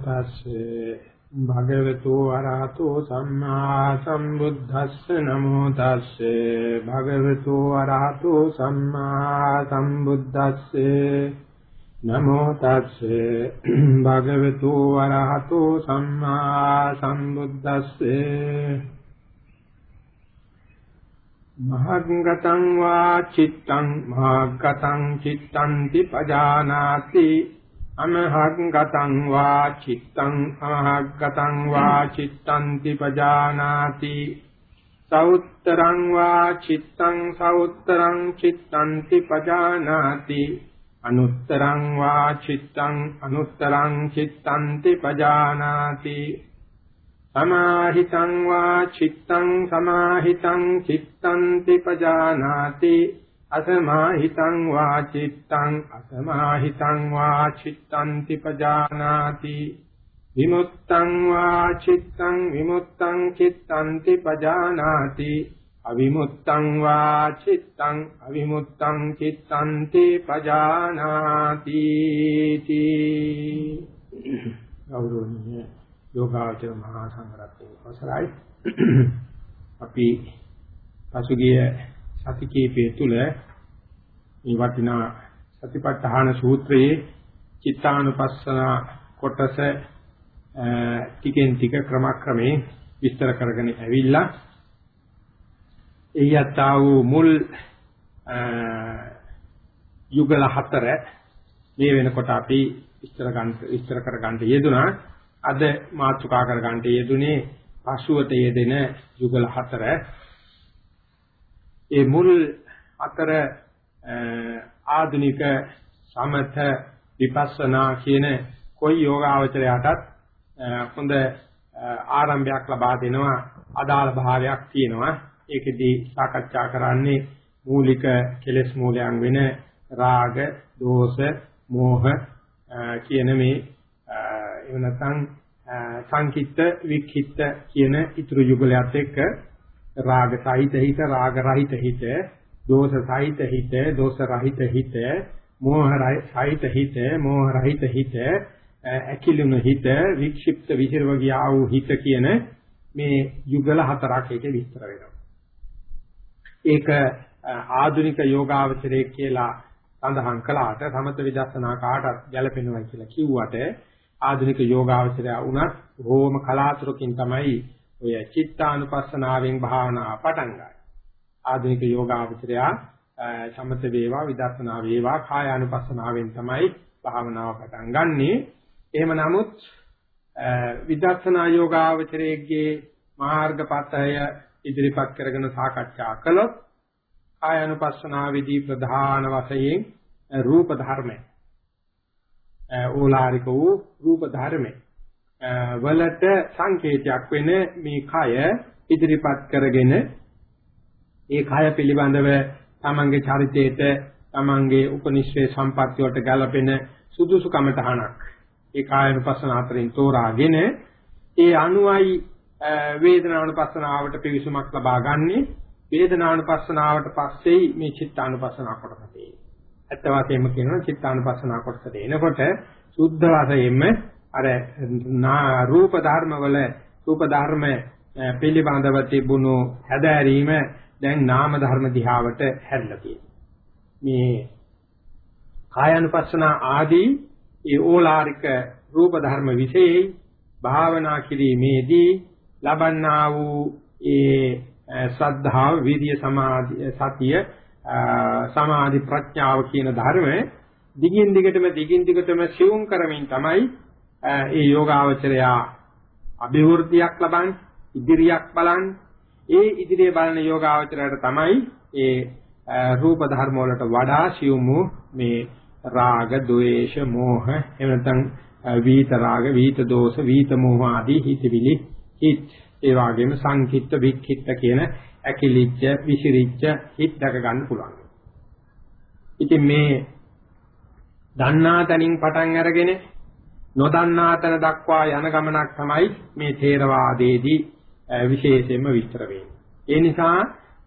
තස්සේ භගවතු වරහතෝ සම්මා සම්බුද්දස්ස නමෝ තස්සේ භගවතු වරහතෝ සම්මා සම්බුද්දස්සේ නමෝ තස්සේ භගවතු වරහතෝ සම්මා සම්බුද්දස්සේ මහග්ගතං වා චිත්තං මහග්ගතං චිත්තං පජානාති අමහග්ගතං වා චිත්තං අමහග්ගතං වා චිත්තං පජානාති සෞත්තරං වා චිත්තං සෞත්තරං චිත්තං පජානාති අනුත්තරං වා චිත්තං අනුත්තරං චිත්තං පජානාති සමාහිතං වා චිත්තං සමාහිතං චිත්තං පජානාති අසමාහිතං වා චිත්තං අසමාහිතං වා චිත්තං පජානාති. විමුක්තං වා චිත්තං විමුක්තං චිත්තං පජානාති. අවිමුත්තං වා චිත්තං අවිමුත්තං චිත්තං පජානාති. ගෞරවනීය යෝගාචර මහා සංඝරත්නයේ අවසරයි. අපි පසුගිය සති කීපය තුල මේ වටිනා සතිපට්ඨාන සූත්‍රයේ චිත්තානුපස්සන කොටස ටිකෙන් ටික ක්‍රමක්‍රමයෙන් විස්තර කරගෙන ඇවිල්ලා එයත්තා වූ මුල් යුගල හතර මේ වෙනකොට අපි විස්තර ගන්න විස්තර කර ගන්න යෙදුනා. අද මාතෘකා කර ගන්න යෙදුනේ පසුවට යෙදෙන යුගල හතර. ඒ මුල් අතර ආධුනික සමත විපස්සනා කියන කොයි යෝගාවචරයටත් හොඳ ආරම්භයක් ලබා දෙනවා අදාළ භාවයක් තියෙනවා. ඒකෙදී සාකච්ඡා කරන්නේ මූලික කෙලෙස් මූලයන් වෙන රාග, දෝෂ, මෝහ කියන මේ එහෙම නැත්නම් සංකිට වික්ඛිත කියන ඊතුරු යුගලයත් එක්ක රාග සහිත හිත රාග රහිත හිත දෝෂ සහිත හිත දෝෂ රහිත හිත මෝහ සහිත හිත මෝහ රහිත හිත ඇකිලුන හිත වික්ෂිප්ත විහිරව ගියා වූ හිත කියන මේ යුගල හතරක් එකේ විස්තර වෙනවා. ඒක ආධුනික යෝගාවචරයේ කියලා සඳහන් කළාට සමත විදර්ශනා කාටත් ගැලපෙනවා කියලා කිව්වට ආධුනික යෝගාවචරය වුණත් රෝම කලාතුරකින් තමයි ඔය චිත්තානුපස්සනාවෙන් භාවනා පටන් ගන්න. ආධුනික යෝගාවචරය සමත වේවා විදර්ශනා වේවා කායානුපස්සනාවෙන් තමයි භාවනාව පටන් ගන්නෙ. එහෙම නමුත් විදර්ශනා යෝගාවචරයේගේ මාර්ගපතය ඉදිරිපත් කරගෙන සාකච්ඡා කළොත් කායානුපස්සනාවේදී ප්‍රධාන වශයෙන් රූප ධර්මය ඕලාරික වූ රූප ධර්මය වලට සංකේතයක් වෙන මේ කය ඉදිරිපත් කරගෙන ඒ කය පිළිබඳව තමන්ගේ චරිතයට තමන්ගේ උපනිශ්‍රේ සම්පත්‍ය වලට ගැලපෙන සුදුසුකම තහනක් ඒ කායනුපස්සන අතරින් තෝරාගෙන ඒ අනුයි වේදනානුපස්සනාවට පිවිසුමක් ලබා ගන්නේ වේදනානුපස්සනාවට පස්සේ මේ චිත්තානුපස්සනාව කොටස තියෙන්නේ. ඇත්ත වශයෙන්ම කියනවා චිත්තානුපස්සනාව කොටසට එනකොට සුද්ධ වශයෙන්ම අර රූප ධර්ම වල රූප ධර්ම පිළිබඳව තිබුණු හැදෑරීම දැන් නාම ධර්ම දිහාවට හැරිලා තියෙනවා. මේ කායानुපස්සන ආදී ඒ ඕලාරික රූප ධර්ම વિશેයි භාවනා කිරීමේදී ලබන්නා වූ ඒ සද්ධාව, විරිය, සමාධි, සතිය, සමාධි ප්‍රඥාව කියන ධර්ම දිගින් දිගටම දිගින් දිගටම සිවුම් කරමින් තමයි ඒ යෝගාවචරයා අභිවෘද්ධියක් ලබන්නේ ඉදිරියක් බලන්නේ ඒ ඉදිරියේ බලන යෝගාවචරයට තමයි ඒ රූප ධර්ම වලට වඩා සියුමු මේ රාග, ద్వේෂ, මෝහ එහෙම නැත්නම් වීත රාග, වීත දෝෂ, වීත මෝහ ආදී හිතවිලි හිත ඒ වගේම සංකිට්ත වික්ඛිත්ත කියන ඇකිලිච්ච විසිරිච්ච හිත දක ගන්න පුළුවන්. ඉතින් මේ දන්නා තනින් පටන් අරගෙන නොදන්නා තැන දක්වා යන ගමනක් තමයි මේ ථේරවාදයේදී විශේෂයෙන්ම විස්තර වෙන්නේ. ඒ නිසා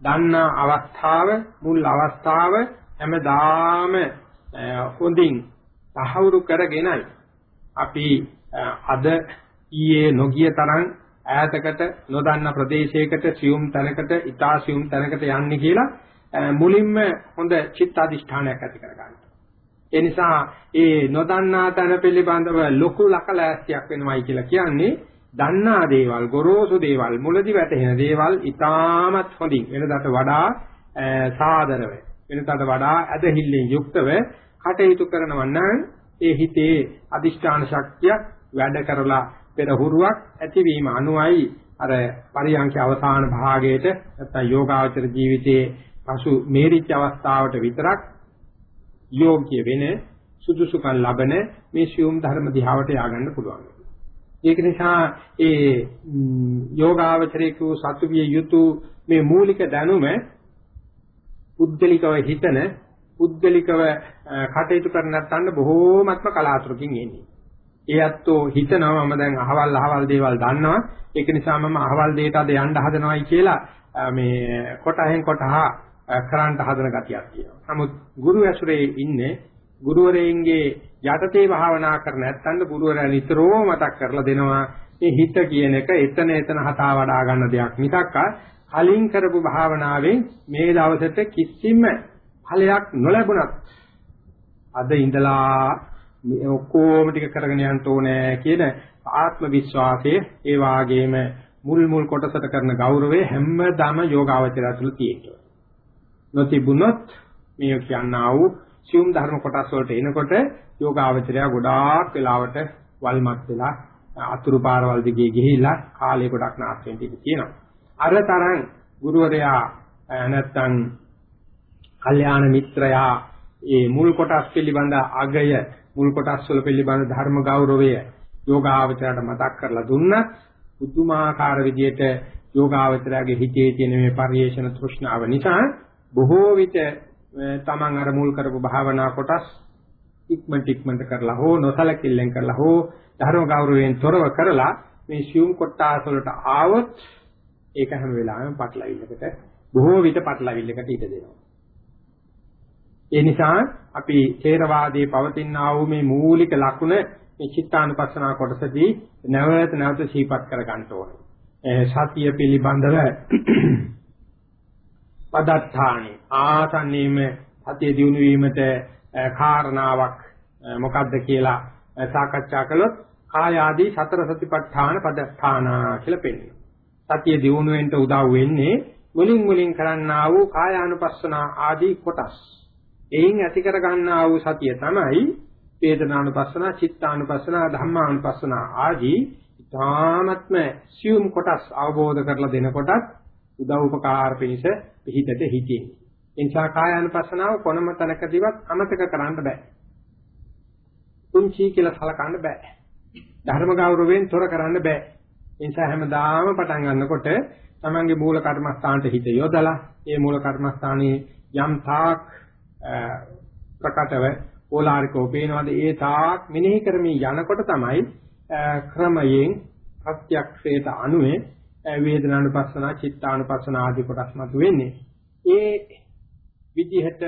දන්නා අවස්ථාව මුල් අවස්ථාව හැමදාම හොඳින් තහවුරු කරගෙනයි අපි අද ඊයේ නොගිය තරම් ඈතකට නොදන්න ප්‍රදේශයකට සියුම් තැනකට ඊතා සියුම් තැනකට යන්නේ කියලා මුලින්ම හොඳ චිත්ත අධිෂ්ඨානයක් ඇති කරගන්න. ඒ නිසා ඒ නොදන්නා තැන පිළිබඳව ලොකු ලකලෑස්තියක් වෙනවයි කියලා කියන්නේ දන්නා දේවල් ගොරෝසු දේවල් මුලදි වැටෙන දේවල් ඊටාමත් හොඳින් වෙනදාට වඩා සාදරව වෙනදාට වඩා ඇදහිල්ලෙන් යුක්තව කටයුතු කරනවා නම් ඒ හිතේ අදිෂ්ඨාන ශක්තිය වැඩ කරලා පෙරහුරුවක් ඇතිවීම අනුවයි අර පරියන්ක අවසාන භාගයේට නැත්නම් යෝගාචර ජීවිතයේ පසු මේරිච්ච අවස්ථාවට විතරක් යෝග්‍ය වෙන සුදුසුකම් ලබන මේ සියුම් ධර්ම දිහාවට ය아가න්න පුළුවන්. ඒක නිසා ඒ යෝගාචරයේ සතු විය යුතු මේ මූලික දැනුම පුද්ගලිකව හිතන පුද්ගලිකව කටයුතු කරන නැත්නම් බොහෝමත්ම කලාතුරකින් එන්නේ. ඒ අත්ෝ හිතනවා මම දැන් අහවල් අහවල් දේවල් දන්නවා ඒක නිසා මම අහවල් දෙයට අද යන්න හදනවායි කියලා මේ කොටහෙන් කොටහ කරන්ට හදන ගතියක් තියෙනවා. නමුත් ගුරු ඇසුරේ ඉන්නේ ගුරුවරයන්ගේ යටතේ භාවනා කර නැත්නම් ගුරුවරයා නිතරම මතක් කරලා දෙනවා මේ හිත කියන එක එතන එතන හතා වඩා ගන්න දෙයක් මිසක් කලින් කරපු භාවනාවෙන් මේ දවසට කිසිම ඵලයක් නොලැබුණත් අද ඉඳලා මේ ඔක්කොම ටික කරගෙන යන්න ඕනේ කියන ආත්ම විශ්වාසය ඒ වාගේම මුල් මුල් කොටසට කරන ගෞරවය හැමදාම යෝගාවචරය තුළ තියෙනවා. නොතිබුණොත් මේ කියන්නා වූ සියුම් ධර්ම කොටස් වලට එනකොට යෝගාවචරය ගොඩාක් වෙලාවට වල්මත් වෙලා අතුරු පාරවල් දිගේ ගිහිල්ලා කාලේ ගොඩක් නාස්ති වෙන්න ඉඩ තියෙනවා. අර තරම් ගුරුවරයා නැත්තම් කල්යාණ මිත්‍රයා ඒ මුල් කොටස් පිළිබඳ අගය මුල් කොටස් වල පිළිබඳ ධර්ම ගෞරවය යෝගාවචරයට මතක් කරලා දුන්නත් බුදුමාකාර විදියට යෝගාවචරයේ හිතේ තියෙන මේ පරිේශන තෘෂ්ණාව නිසා බොහෝ විට තමන් අර මුල් කරපු භාවනා කොටස් ඉක්මනට ඉක්මනට කරලා හෝ නොසලකිල්ලෙන් කරලා හෝ ධර්ම ගෞරවයෙන් තොරව කරලා මේ සියුම් කොටස් වලට ආවොත් ඒක හැම වෙලාවෙම පටලවිල්ලකට බොහෝ විට පටලවිල්ලකට ඉඩ දෙනවා ඒ නිසා අපි ථේරවාදයේ පවතිනා වූ මේ මූලික ලක්ෂණ මේ චිත්තානුපස්සනා කොටසදී නැවත නැවත සිහිපත් කර ගන්න ඕනේ. සතිය පිළිබඳව පදත්තානි ආසන්නීම සතිය දිනු වීමට කාරණාවක් මොකක්ද කියලා සාකච්ඡා කළොත් කාය ආදී සතර සතිපට්ඨාන පදස්ථාන කියලා පෙන්නනවා. සතිය දිනු වෙන්න උදව් වෙන්නේ මුලින් මුලින් කරන්නා වූ කායානුපස්සනා ආදී කොටස්. එයින් ඇති කර ගන්නා වූ සතිය තමයි වේදනානුපස්සනා, චිත්තානුපස්සනා, ධම්මානුපස්සනා ආදී ඊ타ත්ම සියුම් කොටස් අවබෝධ කරලා දෙනකොටත් උදව් උපකාර පිණිස පිහිටට හිතින්නේ. එනිසා කායානුපස්සනාව කොනම තැනකදීවත් අමතක කරන්න බෑ. කුංචි කියලා සලකන්න බෑ. ධර්ම ගෞරවයෙන් තොර කරන්න බෑ. ඒ නිසා හැමදාම පටන් ගන්නකොට තමන්ගේ මූල කර්මස්ථානට හිත යොදලා ඒ මූල කර්මස්ථානයේ යම් තාක් ප්‍රකටව ඕලාරිකව පේනවාද ඒ තාක් මෙනෙහි කරමින් යනකොට තමයි ක්‍රමයෙන් ප්‍රත්‍යක්ෂයට අනුවේ වේදනානුපස්සනා චිත්තානුපස්සනා ආදී කොටස් මත වෙන්නේ. ඒ විදිහට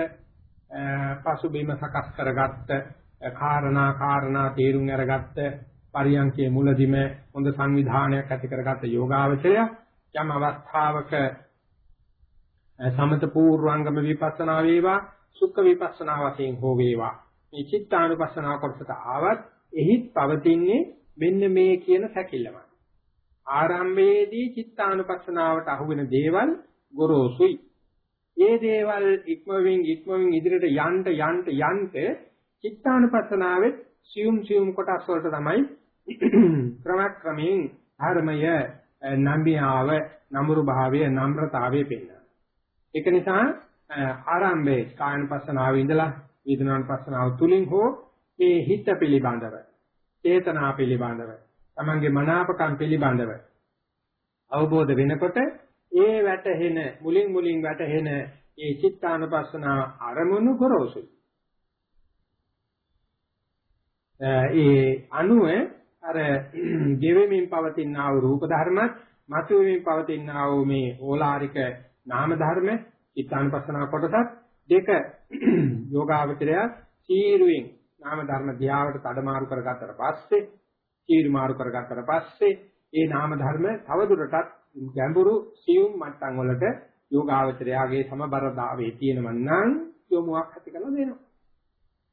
පසුබිම සකස් කරගත්ත කාරණා කාරණා තේරුම් අරගත්ත පරියන්කේ මුලදිම හොඳ සංවිධානයක් ඇති කරගත්ත යෝගාවචරය යම් අවස්ථාවක සමත පූර්වංගම විපස්සනා වේවා සුඛ විපස්සනා වශයෙන් හෝ වේවා. මේ චිත්තානුපස්සනා කොටසට ආවත් එහිත් පවතින්නේ මෙන්න මේ කියන සැකිල්ලමයි. ආරම්භයේදී චිත්තානුපස්සනාවට අහුවෙන දේවල් ගොරෝසුයි. ඒ දේවල් ඉක්මවින් ඉක්මවින් ඉදිරියට යන්න යන්න යන්න චිත්තානුපස්සනාවෙත් සියුම් සියුම් කොටස් වලට තමයි ක්‍රමක්‍රමයෙන් ධර්මය නම්බියාව නම්රු භාවය නම්රතාවය පෙන්වනවා ඒක නිසා ආරම්භයේ කායනපස්සනාවේ ඉඳලා වේදනානුපස්සනාව තුලින් හෝ මේ හිත පිළිබඳව චේතනා පිළිබඳව තමන්ගේ මනාපකම් පිළිබඳව අවබෝධ වෙනකොට ඒ වැටහෙන මුලින් මුලින් වැටහෙන ඒ චිත්තානුපස්සනා අරමුණු ගොරෝසුයි. ඒ අනුව අර ගෙවෙමින් පවතිනා වූ රූප ධර්මත් මතුවෙමින් පවතිනා වූ මේ ඕලාරික නාම ධර්ම චිත්තානුපස්සනා කොටසත් දෙක යෝගාවචරය සීරුවෙන් නාම ධර්ම දිහාවට තඩමාරු කරගත්තට පස්සේ, කීරු මාරු කරගත්තට පස්සේ, ඒ නාම ධර්ම තවදුරටත් ගැඹුරු සියුම් මට්ටම් වලට යෝගාවචරයාගේ සමබරතාවයේ තියෙනව නම් යොමුවක් ඇති කරලා දෙනවා.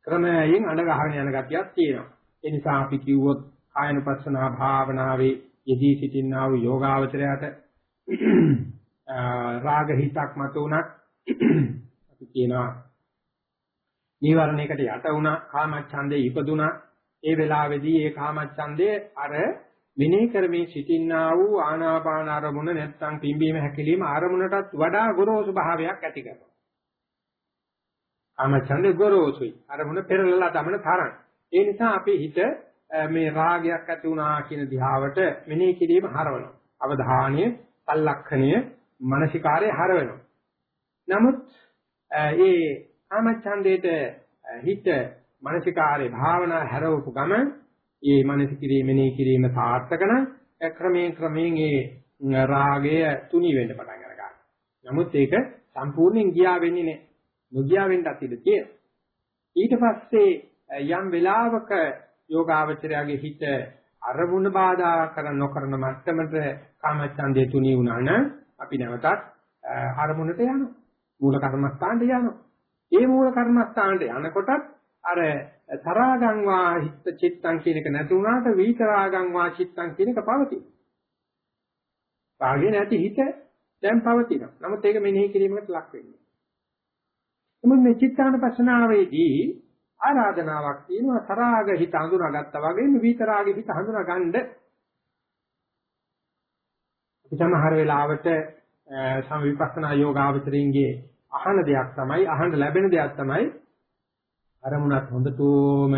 ක්‍රමයෙන් අඬ ගහගෙන යන ගතියක් තියෙනවා. ඒ නිසා අපි කිව්වොත් ආයනපස්සනා භාවනාවේ යෙදී සිටිනා වූ යෝගාවචරයට රාග හිතක් මත උනත් අපි කියනවා නීවරණයකට යට වුණා කාමච්ඡන්දේ ඉපදුනා ඒ වෙලාවේදී ඒ කාමච්ඡන්දේ අර විනේ කරමින් සිටින්නා වූ ආනාපාන අරමුණ නැත්නම් පිම්බීම හැකිලිම අරමුණටත් වඩා ගොරෝසු භාවයක් ඇති කරනවා. කාමච්ඡන්දේ ගොරෝසුයි. අරමුණ පෙරලලා තමන තරම්. ඒ නිසා අපේ හිත මේ රාගයක් ඇති වුණා කියන දිහාවට මෙනෙහි කිරීම හරවනවා. අවධානය, සලක්ෂණය, මානසිකාරය හරවනවා. නමුත් ඒ කාමච්ඡන්දේට හිත මානසිකාරේ භාවනා හැරවපු ගමන් ඒ මනස කිරීම මෙනෙහි කිරීම සාර්ථක නම් ක්‍රමයෙන් ක්‍රමයෙන් ඒ රාගය තුනි වෙන්න පටන් ගන්නවා. නමුත් ඒක සම්පූර්ණයෙන් ගියා වෙන්නේ නැහැ. නොගියා වෙන්නත් ඉඩ තියෙනවා. ඊට පස්සේ යම් වෙලාවක යෝගාවචරයාගේ හිත අරමුණ බාධා කර නොකරන මට්ටමට කාමච්ඡන්දේ තුනි වුණා නම් අපි නැවතත් අරමුණට යනවා. මූල කර්මස්ථානට යනවා. ඒ මූල කර්මස්ථානට යනකොටත් අර තරාගං වා හිත චිත්තං කියන එක නැති වුණාට විතරාගං වා චිත්තං කියන එක පවතින. රාගේ නැති හිත දැන් පවතිනවා. නමුත් ඒක මෙනෙහි කිරීමකට ලක් වෙන්නේ. එමුත් මේ චිත්තානපස්සනාවේදී ආරාධනාවක් තියෙනවා තරාග හිත හඳුනාගත්තා වගේම විතරාගේ හිත හඳුනා ගන්න අපි සමහර වෙලාවට සම විපස්සනා යෝගාවචරින්ගේ අහන දෙයක් තමයි අහන්න ලැබෙන දෙයක් තමයි අරමුණත් හොඳටම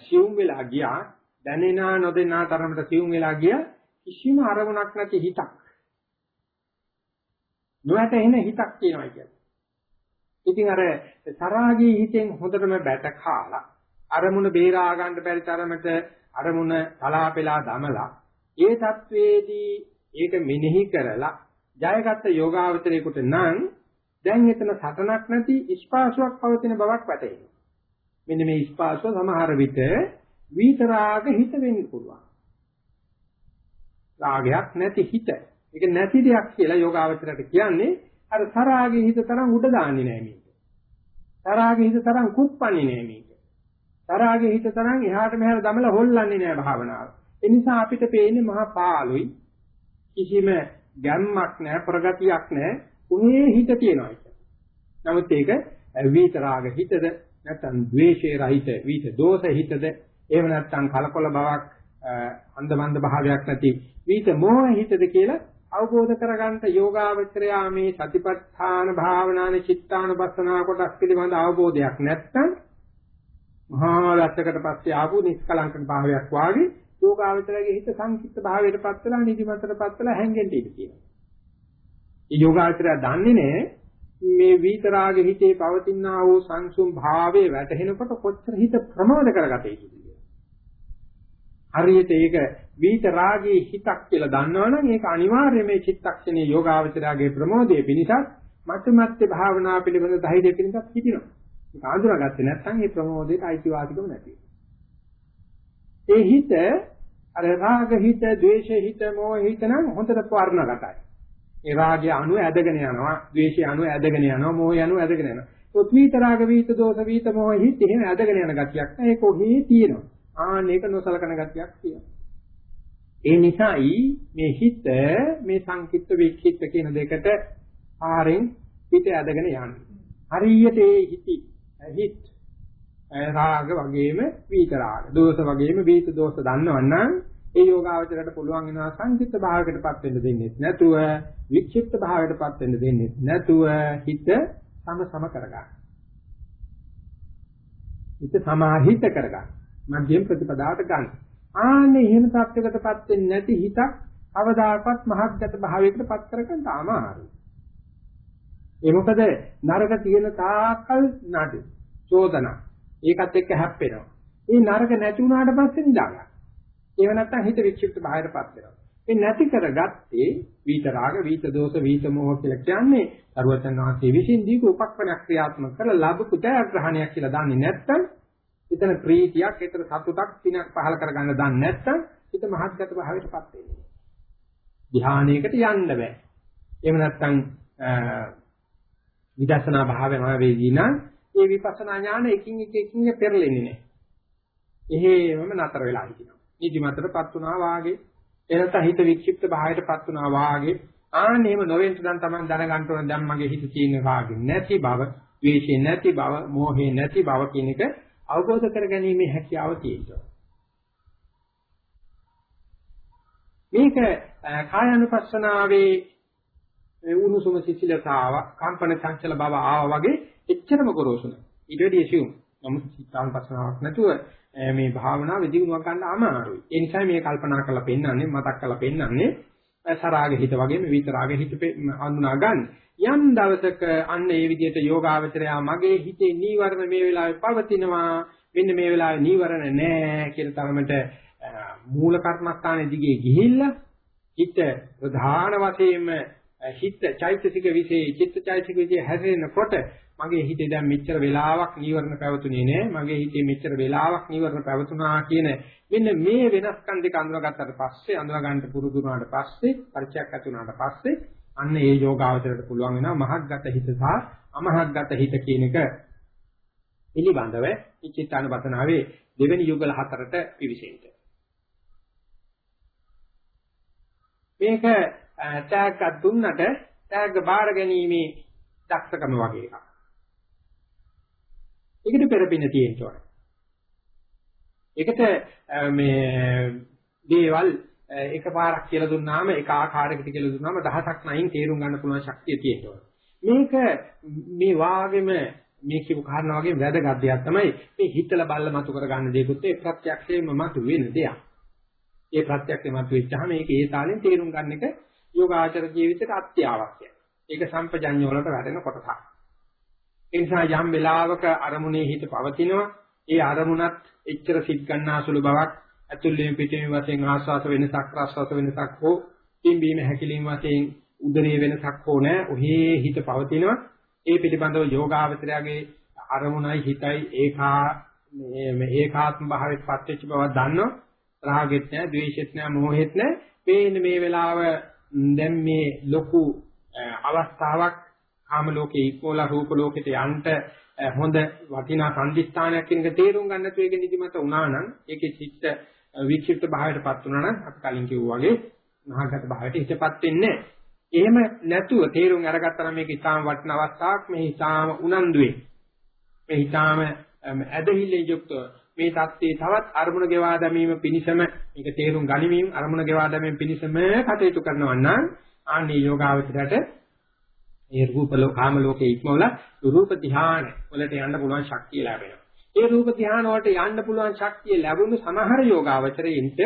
සිවුම් වෙලා ගියා දැනෙනා නොදෙනා තරමට සිවුම් වෙලා ගිය කිසිම අරමුණක් නැති හිතක් නොඇත එන හිතක් කියනවා කියන්නේ. ඉතින් අර තරහාගේ හිතෙන් හොඳටම බැට කාලා අරමුණ බේරා ගන්න බැරි තරමට අරමුණ තලාපෙලා දමලා ඒ தത്വයේදී ඒක මෙනෙහි කරලා ජයගත්ත යෝගාවචරයකට නම් දැන් එතන සටනක් නැති ස්පාසුවක් පවතින බවක් වැටහෙනවා. මෙන්න මේ ස්පාසුව සමහර විට විතරාග හිත වෙන්න පුළුවන්. රාගයක් නැති හිත. ඒක නැති දෙයක් කියලා යෝගාවචරයට කියන්නේ අර තරාගේ හිත තරම් උඩ දාන්නේ නෑ මේක. තරාගේ හිත තරම් කුප්පන්නේ නෑ මේක. තරාගේ හිත තරම් එහාට මෙහාට දමලා හොල්ලන්නේ නෑ භාවනාව. ඒ නිසා අපිට පේන්නේ මහා පාළුයි කිසිම ගැම්මක් නෑ ප්‍රගතියක් නෑ උනේ හිත තියනවා කියන්නේ. නමුත් ඒක විතරාග හිතද නැත්නම් ද්වේෂේ රහිත විත දෝෂ හිතද එහෙම නැත්නම් කලකොල බවක් අන්දමන්ද භාවයක් නැති විත මොහ හිතද කියලා අවබෝධ කරගන්න යෝගාවචරයා මේ සතිපට්ඨාන භාවනානේ චිත්තානුපස්සනා කොටස් පිළිබඳ අවබෝධයක් නැත්නම් මහා රසකට පස්සේ ආපු නිෂ්කලංක භාවයක් වාගේ යෝගාවචරයේ හිත සංකිට භාවයටපත් වෙලා නිදිමතටපත් වෙලා හැංගෙන්න ඉඩ තියෙනවා. ඒ යෝගාචරය දන්නේ නැහැ මේ විතරාගේ හිතේ පවතිනා වූ සංසුම් භාවයේ වැටහෙනකොට කොච්චර හිත ප්‍රමාද කරගත යුතුද හරියට ඒක විතරාගේ හිතක් කියලා දන්නවනම් ඒක අනිවාර්යයෙන් මේ චිත්තක්ෂණයේ යෝගාවචරයේ ප්‍රමෝදයේ පිණිසත් මතුමත්ත්‍ය භාවනා පිළිබඳ ධෛර්යය පිණිසත් හිටිනවා. ඒක අඳුරගත්තේ නැත්නම් මේ ප්‍රමෝදයට අයිතිවාසිකම නැති ඒ හිත අර රාග හිත, ද්වේෂ හිත, මෝහ හිත නම් හොඳට වර්ණගතයි. ඒ රාගය අණු ඇදගෙන යනවා, ද්වේෂය අණු ඇදගෙන යනවා, මෝහය අණු ඇදගෙන යනවා. උත්විත රාග වීත දෝෂ වීත මොහ හිත එහෙම ඇදගෙන යන ගතියක් නැහැ. ඒක ඔහේ තියෙනවා. ආන්න ඒක නොසලකන ගතියක් තියෙනවා. ඒ නිසායි මේ හිත මේ සංකිට්ත වික්ෂිප්ත කියන දෙකට ආරෙන් හිත ඇදගෙන යන්නේ. හරියට ඒ හිති හිත රාග වගේම වීත රාග, දෝෂ වගේම වීත දෝෂ දන්නවනම් ඒ යෝගාවචරයට පුළුවන් වෙනවා සංකිට භාවයකටපත් වෙන්න දෙන්නේ නැතුව වික්ෂිප්ත භාවයකටපත් වෙන්න දෙන්නේ නැතුව හිත සම සම කරගන්න. හිත සමාහිත කරගන්න. මධ්‍යම ප්‍රතිපදාවට ගන්න. ආන්නේ එහෙම තත්යකටපත් වෙන්නේ නැති හිතක් අවදාකවත් මහත්ගත භාවයකටපත් කරගන්න අමාරුයි. ඒ මොකද නරක තියෙන තාකල් නඩු චෝදනා ඒකත් එක්ක හැප්පෙනවා. ඒ නරක නැති වුණාට පස්සේ නිදා ගන්න. ඒව නැත්තම් හිත වික්ෂිප්ත භාවයටපත් වෙනවා. ඒ නැති කරගත්තේ විත රාග, විත දෝෂ, විත මොහ කියලා කියන්නේ සරුවචන් වහන්සේ විසින් දීපු උපක්‍රමයක් ක්‍රියාත්මක කරලා ලැබපු ජයග්‍රහණයක් කියලා දන්නේ නැත්තම් එතන ප්‍රීතියක්, එතන සතුටක් පිනක් පහල කරගන්න දන්නේ නැත්නම් හිත මහත්ගත භාවයටපත් වෙන්නේ. ධ්‍යානයකට යන්න බෑ. එහෙම නැත්නම් විදර්ශනා භාවයම වේදී නම් ඒ විපස්සනා ඥාන එකින් එක එකින් පෙරලෙන්නේ නැහැ. එහෙමම නතර වෙලා හිටිනවා. නිදිමතටපත් වුණා වාගේ එනත හිත වික්ෂිප්ත භාවයටපත් වුණා වාගේ ආන්න එහෙම නොවෙන්න නම් Taman දැනගන්න ඕන දැන් මගේ හිත තියෙන වාගේ නැති බව, ද්වේෂේ නැති බව, මෝහේ නැති බව කියන එක අවබෝධ කරගැනීමේ හැකියාව තියෙනවා. මේක කායानुපස්සනාවේ උණුසුම සිසිලතාව, කම්පන චංචල බව ආවා වගේ එච්චරම ගොරෝසු නෑ. ඊට වැඩි ඇසියුම්. නමුත් චිත්තානුපස්සනාවක් නැතුව මේ භාවනාව දිනුවක් ගන්න අමාරුයි. ඒ නිසා මේ කල්පනා කරලා පෙන්නන්නේ, මතක් කරලා පෙන්නන්නේ සරාග හිත වගේම විතරාග හිත හඳුනා ගන්න. යම් දවසක අන්න ඒ විදිහට යෝගාවචරයා මගේ හිතේ නීවරණ මේ වෙලාවේ පවතිනවා. මෙන්න මේ වෙලාවේ නීවරණ නැහැ කියන තරමට මූල කර්මස්ථානයේ දිගේ ගිහිල්ලා හිත ප්‍රධාන වශයෙන්ම හිත චෛතසික විශේෂ චිත්ත චෛතසික විශේෂ හැදෙනකොට මගේ හිතේ දැන් මෙච්චර වෙලාවක් නීවරණ පැවතුනේ නෑ මගේ හිතේ මෙච්චර වෙලාවක් නීවරණ පැවතුනා කියන මෙන්න මේ වෙනස්කම් දෙක අඳුරගත්තට පස්සේ අඳුර ගන්න පුරුදු වුණාට පස්සේ පරිචයක් ඇති වුණාට පස්සේ අන්න ඒ යෝගාවචරයට පුළුවන් වෙනවා මහත්ගත හිත සහ අමහත්ගත හිත කියන එක පිළිබඳව ඉච්ඡිතානුපතනාවේ දෙවෙනි යුගල හතරට පිවිසෙන්න මේක තෑග්ගක් දුන්නට තෑග්ග බාර ගැනීමේ දක්ෂකම වගේ එකක්. ඒකට පෙරපින තියෙන්න ඕනේ. ඒකට මේ දේවල් එකපාරක් කියලා දුන්නාම එක ආකාරයකට කියලා දුන්නාම දහසක් නයින් තේරුම් ගන්න පුළුවන් ශක්තිය තියෙන්න ඕනේ. මේක මේ වාගෙම මේ කියපු කාරණා වගේ වැදගත් දෙයක් තමයි මේ හිතලා බල්ල මතු කර ගන්න දේකුත් ඒ ප්‍රත්‍යක්ෂයෙන්ම මතු වෙන දෙයක්. ඒ ප්‍රත්‍යක්ෂය මතුවෙච්චාම මේක ඒ තාලෙන් තේරුම් ගන්න එක යෝගාචර ජීවිතයට අත්‍යවශ්‍යයි. ඒක සම්පජඤ්ඤ වලට වැඩෙන කොටසක්. ඒ නිසා යම් වෙලාවක අරමුණේ හිත පවතිනවා ඒ අරමුණත් එච්චර සිත් ගන්නාසුළු බවක් ඇතුළේ පිටින් වශයෙන් ආස්වාස වෙනසක් ප්‍රාස්වාස වෙනසක් හෝ පිම්බීම හැකිලිම වශයෙන් උදරයේ වෙනසක් හෝ නැහැ. ඔහේ හිත පවතිනවා. ඒ පිළිබඳව යෝගාවචරයාගේ අරමුණයි හිතයි ඒකා මේ ඒකාත්ම භාවයට පත් වෙච්ච බව දන්නවා. රාගෙත් නැහැ, ද්වේෂෙත් නැහැ, මොහෙත් නැහැ. මේන්න මේ වෙලාව දැන් මේ ලොකු අවස්ථාවක් කාම ලෝකේ ඉක්මෝලා රූප ලෝකෙට යන්න හොඳ වටිනා සම්දිස්ථානයක් කියන එක තේරුම් ගන්න නැතුව ඒක නිදිමත වුණා නම් ඒකේ චිත්ත වික්ෂිප්ත භාවයටපත් වුණා නම් අපි කලින් කිව්වා වගේ මහාගත භාවයට හිතපත් වෙන්නේ එහෙම නැතුව තේරුම් අරගත්තා නම් මේක ඊටාම වටින අවස්ථාවක්. මේ ඊටාම උනන්දුවේ මේ ඊටාම ඇදහිල්ලෙන් යුක්තව මේ தත්ත්වයේ තවත් අරමුණ ගෙවා දැමීම පිණිසම මේක තේරුම් ගනිමින් අරමුණ ගෙවා දැමීම පිණිසම කටයුතු කරනවා නම් ආන්නේ යෝගාවචරයට ඒ රූප ලෝකාම ලෝකේ ඉක්මවල රූප ධ්‍යාන වලට යන්න පුළුවන් ශක්තිය ලැබෙනවා. ඒ රූප ධ්‍යාන වලට යන්න පුළුවන් ශක්තිය ලැබුණු සමහර යෝගාවචරයින්ට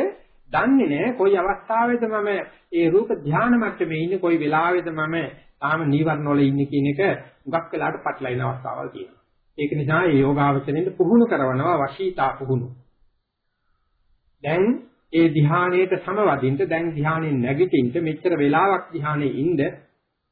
දන්නේ නැහැ කොයි අවස්ථාවේද මම ඒ රූප ධ්‍යාන මට්ටමේ ඉන්නේ කොයි වෙලාවේද මම තාම නීවරණ වල ඉන්නේ කියන එක හුඟක් වෙලාවට පටලයින අවස්ථාවල් තියෙනවා. ඒක නිසා මේ යෝගාවචරයෙන් පුහුණු කරනවා වශීතා පුහුණු. දැන් ඒ ධ්‍යානයේට සමවදින්න දැන් ධ්‍යානෙන් නැගිටින්න මෙච්චර වෙලාවක් ධ්‍යානෙ ඉන්න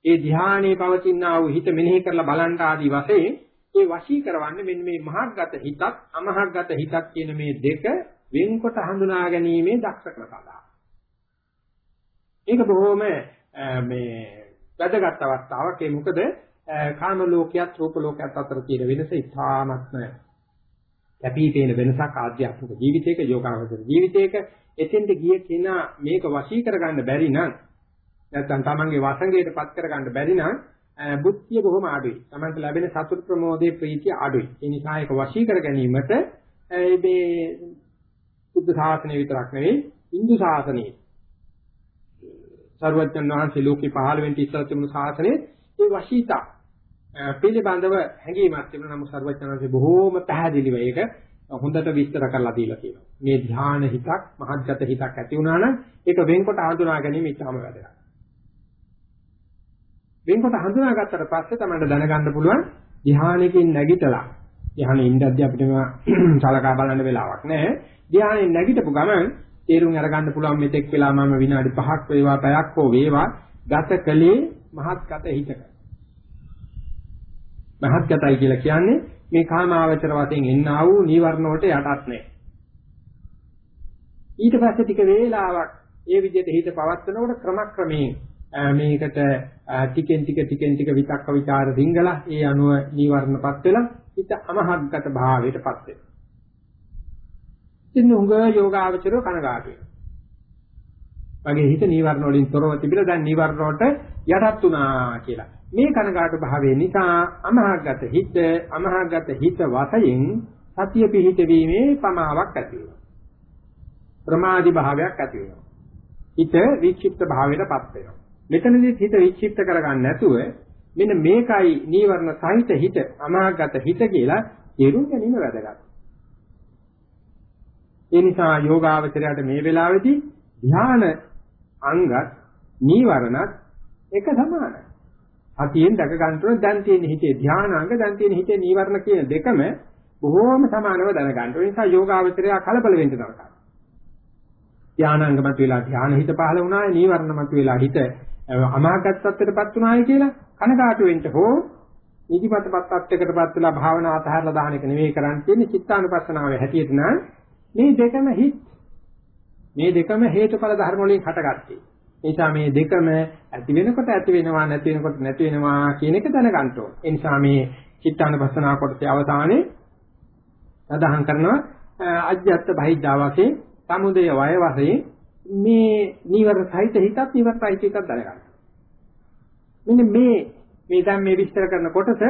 ඒ ධ්‍යානයේ පවතිනා වූ හිත මෙනෙහි කරලා බලන්න ආදි වශයෙන් ඒ වශී කරවන්නේ මෙන්න මේ මහත්ගත හිතක් අමහත්ගත හිතක් කියන මේ දෙක වෙන්කොට හඳුනා ගැනීමේ දක්ෂකම සඳහා. ඒක බොහොම මේ වැදගත් අවස්ථාවක් ඒ මොකද කාම ලෝකයක් රූප ලෝකයක් අතර තියෙන වෙනස ඉතාමත්ම කැපී පෙනෙන වෙනසක් ආධ්‍යාත්මික ජීවිතයක යෝගාවචර ජීවිතයක එතෙන්ට ගිය කෙනා මේක වශී කරගන්න බැරි නම් නැත්නම් තමන්ගේ වසඟයටපත් කරගන්න බැරි නම් බුද්ධිය බොහොම අඩුයි. තමන්ට ලැබෙන සතුට ප්‍රමෝදයේ ප්‍රීතිය අඩුයි. ඒ නිසා ඒක වශී කර ගැනීමට මේ බුද්ධ ශාසනය විතරක් නෙවෙයි Hindu ශාසනය. සර්වඥාන් වහන්සේ ලෝකේ 15 වෙනි ඉස්සර තිබුණු ශාසනයේ ඒ වශීතා පිළිබඳව හැඟීමක් තිබුණා නම් සර්වඥාන්සේ බොහෝම පැහැදිලිව ඒක හොඳට විස්තර කරලා දීලා තියෙනවා. මේ ධ්‍යාන හිතක්, මහත්ගත හිතක් ඇති වුණා නම් ඒක වෙන්කොට හඳුනා ගැනීම ඉතාම වැදගත්. වෙන්කොට හඳුනාගත්තට පස්සේ තමයි දැනගන්න පුළුවන් ධ්‍යානකින් නැගිටලා ධ්‍යානෙ ඉඳද්දී අපිට සලකා බලන්න වෙලාවක් නැහැ. ධ්‍යානෙ නැගිටපු ගමන් තේරුම් අරගන්න පුළුවන් මෙතෙක් වෙලා මම විනාඩි 5ක් වේවා පැයක් හෝ වේවා ගත කලේ මහත්ගත හිතක. මහත්ගතයි කියලා කියන්නේ මේ කාමාවචර වශයෙන් එන්නා වූ නීවරණ වලට යටත් නැහැ. ඊට පස්සේ ටික වේලාවක් ඒ විදිහට හිත පවත්වනකොට ක්‍රමක්‍රමයෙන් මේකට ටිකෙන් ටික ටිකෙන් ටික විතක්ක ਵਿਚාර රිංගලා ඒ අනුව නීවරණපත් වෙලා හිත අමහත්ගත භාවයටපත් වෙනවා. ඉතින් උංග යෝගාවචරෝ කනගාටු වෙනවා. වගේ හිත නීවරණ වලින් තොරව තිබිලා දැන් නීවරණ වලට යටත් වුණා කියලා. මේ කනගාටු භාවය නිසා අමහාගත හිත අමහාගත හිත වශයෙන් සතිය පිහිටවීමේ පමාවක් ඇති වෙනවා. ප්‍රමාදි භාවයක් ඇති වෙනවා. හිත වික්ෂිප්ත භාවයටපත් වෙනවා. මෙතනදී හිත වික්ෂිප්ත කරගන්න නැතුව මෙන්න මේකයි නීවරණ සහිත හිත අමහාගත හිත කියලා තේරුම් ගැනීම වැදගත්. ඒ නිසා යෝගාවචරයට මේ වෙලාවේදී ධ්‍යාන අංගත් නීවරණත් එක සමානයි. අතියෙන් දැක ගන්නකොට දැන් තියෙන හිතේ ධානාංග දැන් තියෙන හිතේ නීවරණ කියන දෙකම බොහෝම සමානව දැනගන්න. ඒ නිසා යෝගාවචරය කලබල වෙන්න තරකයි. ධානාංග මත වෙලා ධාන හිත පහළ වුණාය නීවරණ මත වෙලා හිත අමාගතත්වයටපත් වුණාය කියලා කනගාටු වෙන්න හෝ නිදිමතපත් අත්‍යකටපත් වෙලා භාවනා අතහැරලා දාන එක නෙවෙයි කරන්න තියෙන්නේ චිත්තානුපස්සනාවේ හැටියට නම් මේ දෙකම හිත් මේ දෙකම හේතුඵල ධර්ම වලින් හටගත්තේ. ඒ නිසා මේ දෙකම ඇති වෙනකොට ඇති වෙනවා නැති වෙනකොට නැති වෙනවා කියන එක දැනගන්න ඕන. ඒ නිසා මේ චිත්තානුපස්සනා කොටසේ අවසානයේ සඳහන් කරනවා අජ්ජත් බහිද්ධා වශයෙන් සමුදය වය වශයෙන් මේ නීවර සහිත හිතත් නීවර සහිත හිතත් දැනගන්න. මෙන්න මේ මේ දැන් මේ විස්තර කරන කොටස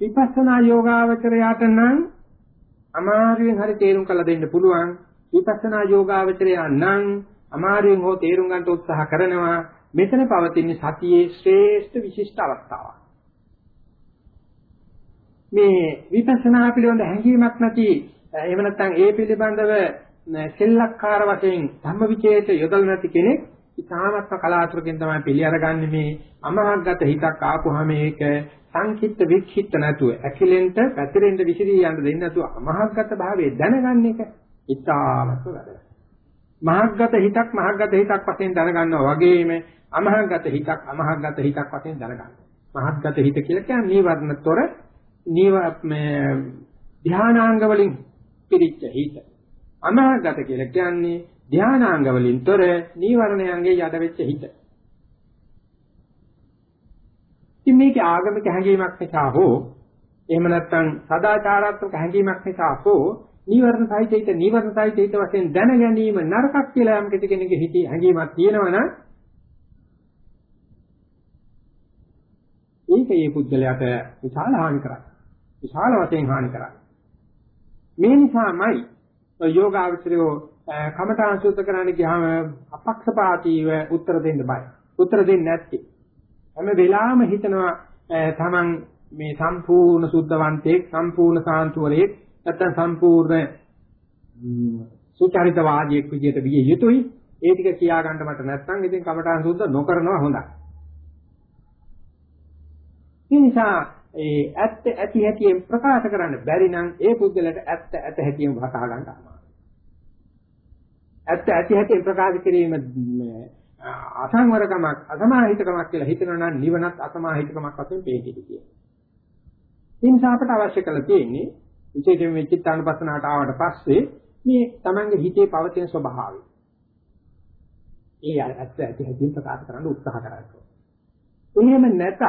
විපස්සනා යෝගාවචරයට නම් අමාරුවෙන් හරි තේරුම් කරලා දෙන්න පුළුවන් විපස්සනා යෝගාවචරය නම් අමාරුවෙන් හෝ තේරුම් ගන්න උත්සාහ කරනවා මෙතන පවතින සතියේ ශ්‍රේෂ්ඨ විශිෂ්ට අවස්ථාවක්. මේ විපස්සනා පිළිබඳ හැඟීමක් නැති එහෙම නැත්නම් ඒ පිළිබඳව සෙල්ලක්කාර වශයෙන් ධම්මවිචේත යොදල් නැති කෙනෙක් ඉතාමත්ම කලාතුරකින් තමයි පිළි අරගන්නේ මේ අමහග්ගත හිතක් ආපුවාම ඒක සංකිට වික්ෂිප්ත නැතුව ඇකිලෙන්ට පැතිරෙන්න විසිරී යන්න දෙන්නේ නැතුව අමහග්ගත භාවයේ දැනගන්න එක ඉතාමත්ම වැදගත්. මහග්ගත හිතක් මහග්ගත හිතක් වශයෙන් දැනගන්නවා වගේම අමහග්ගත හිතක් අමහග්ගත හිතක් වශයෙන් දැනගන්නවා. මහග්ගත හිත කියලා කියන්නේ නීවරණතොර නීව මේ ධානාංග වලින් පිරිච්ච හිත. අමහග්ගත කියලා කියන්නේ ධානාංග වලින් තොර නීවරණයන්ගේ යඩ වෙච්ච හිත. ඉතින් මේකේ ආගමික හැඟීමක් නිසා හෝ එහෙම නැත්නම් සදාචාරාත්මක හැඟීමක් නිසා හෝ නීවරණ සහිත නීවරණ සහිත වශයෙන් දැන ගැනීම නරකක් කියලා යම් කෙනෙකුගේ හිතේ හැඟීමක් තියෙනවනම් ඒක ඒ පුද්ගලයාට විශාල හානි කරයි. විශාල වශයෙන් හානි කරයි. මේ නිසාමයි යෝගාවචරයෝ කමඨාන් සූත්‍ර කරන්න ගියාම අපක්ෂපාතීව උත්තර දෙන්න බය. උත්තර දෙන්නේ නැත්තේ. හැම වෙලාවෙම හිතනවා තමන් මේ සම්පූර්ණ සුද්ධවන්තයෙක් සම්පූර්ණ සාන්තුවරයෙක් නැත්නම් සම්පූර්ණ සුචරිත වාදියෙක් විදියට විය යුතුයි. ඒ ටික කියා ගන්න මට නැත්නම් ඉතින් කමඨාන් සුද්ධ නොකරනවා හොඳයි. ඒ නිසා ඒ ඇත්ත ඇති හැටියෙන් ප්‍රකාශ කරන්න බැරි නම් ඒ පුද්ගලට ඇත්ත ඇත හැටියෙන් වටහා ගන්න අමාරුයි. ඇත්ත ඇති හැටියෙන් ප්‍රකාශ කිරීම අසංවරකමක් අසමාහිතකමක් කියලා හිතනවා නම් නිවනත් අසමාහිතකමක් වශයෙන් පේකිටි කියන. ඒ නිසා අපට අවශ්‍ය කරලා තියෙන්නේ විශේෂයෙන් මේ චිත්තානුපස්සනාවට ආවට පස්සේ මේ Tamange හිතේ පවතින ස්වභාවය. ඒ ඇත්ත ඇති හැටියෙන් ප්‍රකාශ කරන්න උත්සාහ කරනවා. එහෙම නැතත්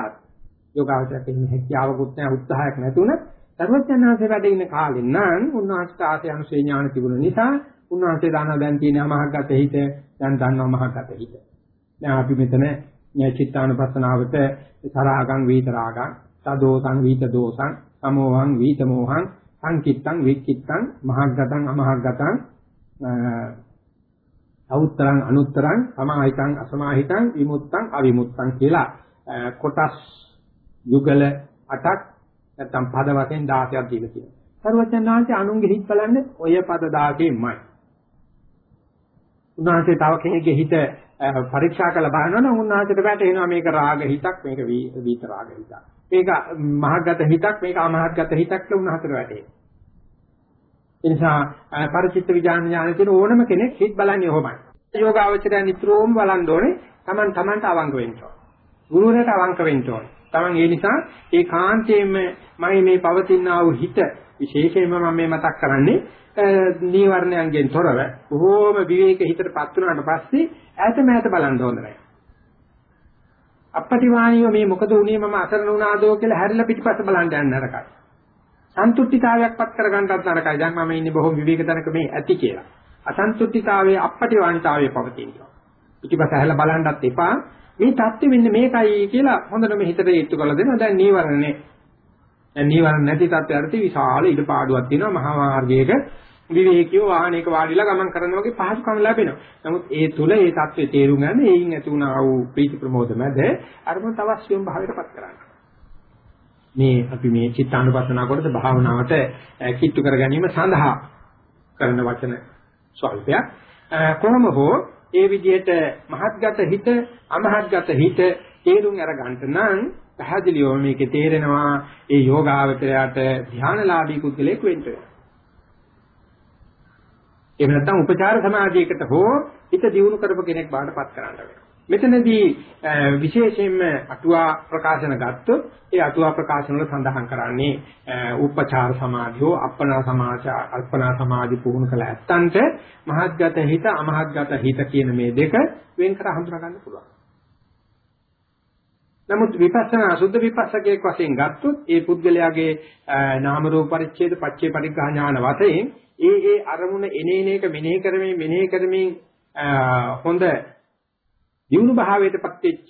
යෝගාවචරයට එහෙම හැකියාවකුත් නැහැ උත්සාහයක් නැතුණ සර්වඥාන්සේ වැඩ ඉන්න කාලේ නම් උන්වහන්සේට ආසේ අනුසේ ඥාන තිබුණ නිසා උන්වහන්සේ දානවා දැන් තියෙන මහග්ගත හිත දැන් දන්නවා මහග්ගත හිත. දැන් අපි මෙතන මේ චිත්තානුපස්සනාවට සරාගං වීතරාගං සදෝසං වීත දෝසං සමෝහං වීතමෝහං සංකිට්තං වික්කිට්තං මහග්ගතං අමහග්ගතං අවුත්තරං අනුත්තරං සමාහිතං අසමාහිතං විමුත්තං අවිමුත්තං කියලා කොටස් යුගල 8ක් නැත්නම් පද වශයෙන් 16ක් දීලා තියෙනවා. සර්වඥාන්සේ අනුන්ගේ හිත් බලන්නේ ඔය පද 16ෙමයි. උන්වහන්සේ තව කෙනෙක්ගේ හිත පරීක්ෂා කරලා බලනවනම් උන්වහන්සේට වැටෙනවා මේක රාග හිතක් මේක වීත රාග හිතක්. මේක මහග්ගත හිතක් මේක අමහග්ගත හිතක් කියලා උන්වහන්සේට වැටේ. ඒ නිසා පරිචිත්ත විඥාන ඥාන තියෙන ඕනම කෙනෙක් හිත බලන්නේ ඔහොමයි. යෝගාවචරය නිතරම බලන්න ඕනේ Taman Tamanට අවංක වෙන්න ඕනේ. ගුරුවරයාට අවංක වෙන්න ඕනේ. Taman ඒ නිසා ඒ කාන්තේම මම මේ පවතිනා වූ හිත විශේෂයෙන්ම මම මේ මතක් කරන්නේ නීවරණයන්ගෙන් තොරව බොහෝම විවේක හිතටපත් වුණාට පස්සේ ඈත මෑත බලන්න හොඳ නැහැ. අපටිවාණිය මේ මොකද උනේ මම අසරණ වුණාදෝ කියලා හැරිලා පිටිපස්ස බලන්න යන්න නරකයි. සන්තුෂ්ටිතාවයක්පත් කරගන්නත් නරකයි. දැන් මම ඉන්නේ බොහොම විවේක තැනක මේ ඇති කියලා. අසන්තුෂ්ටිතාවයේ අපටිවාණිතාවයේ පවතිනවා. පිටිපස්ස හැරිලා බලන්නත් එපා. මේ தත්ත්වෙ මෙන්න මේකයි කියලා හොඳටම හිතට ඒත්තු කරලා දෙනවා. දැන් නීවරණනේ. දැන් නීවරණ නැති තත්ත්වයට විශාල ඉඩපාඩුවක් තියෙනවා මහා මාර්ගයක විවේකීව වාහනයක වාඩිලා ගමන් කරන වගේ පහසුකම් ලැබෙනවා. නමුත් ඒ තුල ඒ தත්ත්වයේ තේරුම් ගන්න එයින් ඇති වුණා වූ ප්‍රීති ප්‍රමෝද මැද අරමුණ තවස්සියම් භාවයටපත් කරන්න. මේ අපි මේ චිත්තානුපස්සනා කොටස භාවනාවට කිට්ටු කර ගැනීම සඳහා කරන වචන ස්වල්පයක්. කොහොම හෝ ඒ විදිහට මහත්ගත හිත අමහත්ගත හිත තේරුම් අරගන්න නම් පැහැදිලිවම මේකේ තේරෙනවා ඒ යෝගාවචරයට ධානලාභී කුද්දලෙක් වෙන්න වෙනවා. එහෙම නැත්නම් උපචාර සමාධියකට හෝ හිත දියුණු කරපු කෙනෙක් බාටපත් කරන්න වෙනවා. මෙතනදී විශේෂයෙන්ම අටුවා ප්‍රකාශන ගත්තොත් ඒ අටුවා ප්‍රකාශන වල සඳහන් කරන්නේ උපචාර සමාධියෝ අපනා සමාචා අල්පනා සමාධි පුහුණු කළ ඇත්තන්ට මහත්ගත හිත අමහත්ගත හිත කියන මේ දෙක වෙන් කර හඳුනා ගන්න පුළුවන්. නමුත් විපස්සනා සුද්ධ විපස්සකයෙක් වශයෙන් ගත්තොත් ඒ පුද්ගලයාගේ නාම රූප පරිච්ඡේද පච්චේ පරිග්‍රහ ඥාන වශයෙන් ඒ ඒ අරමුණ එනේන එක මෙනෙහි කරමින් මෙනෙහි කරමින් හොඳ දියුණු භාවයටපත් වෙච්ච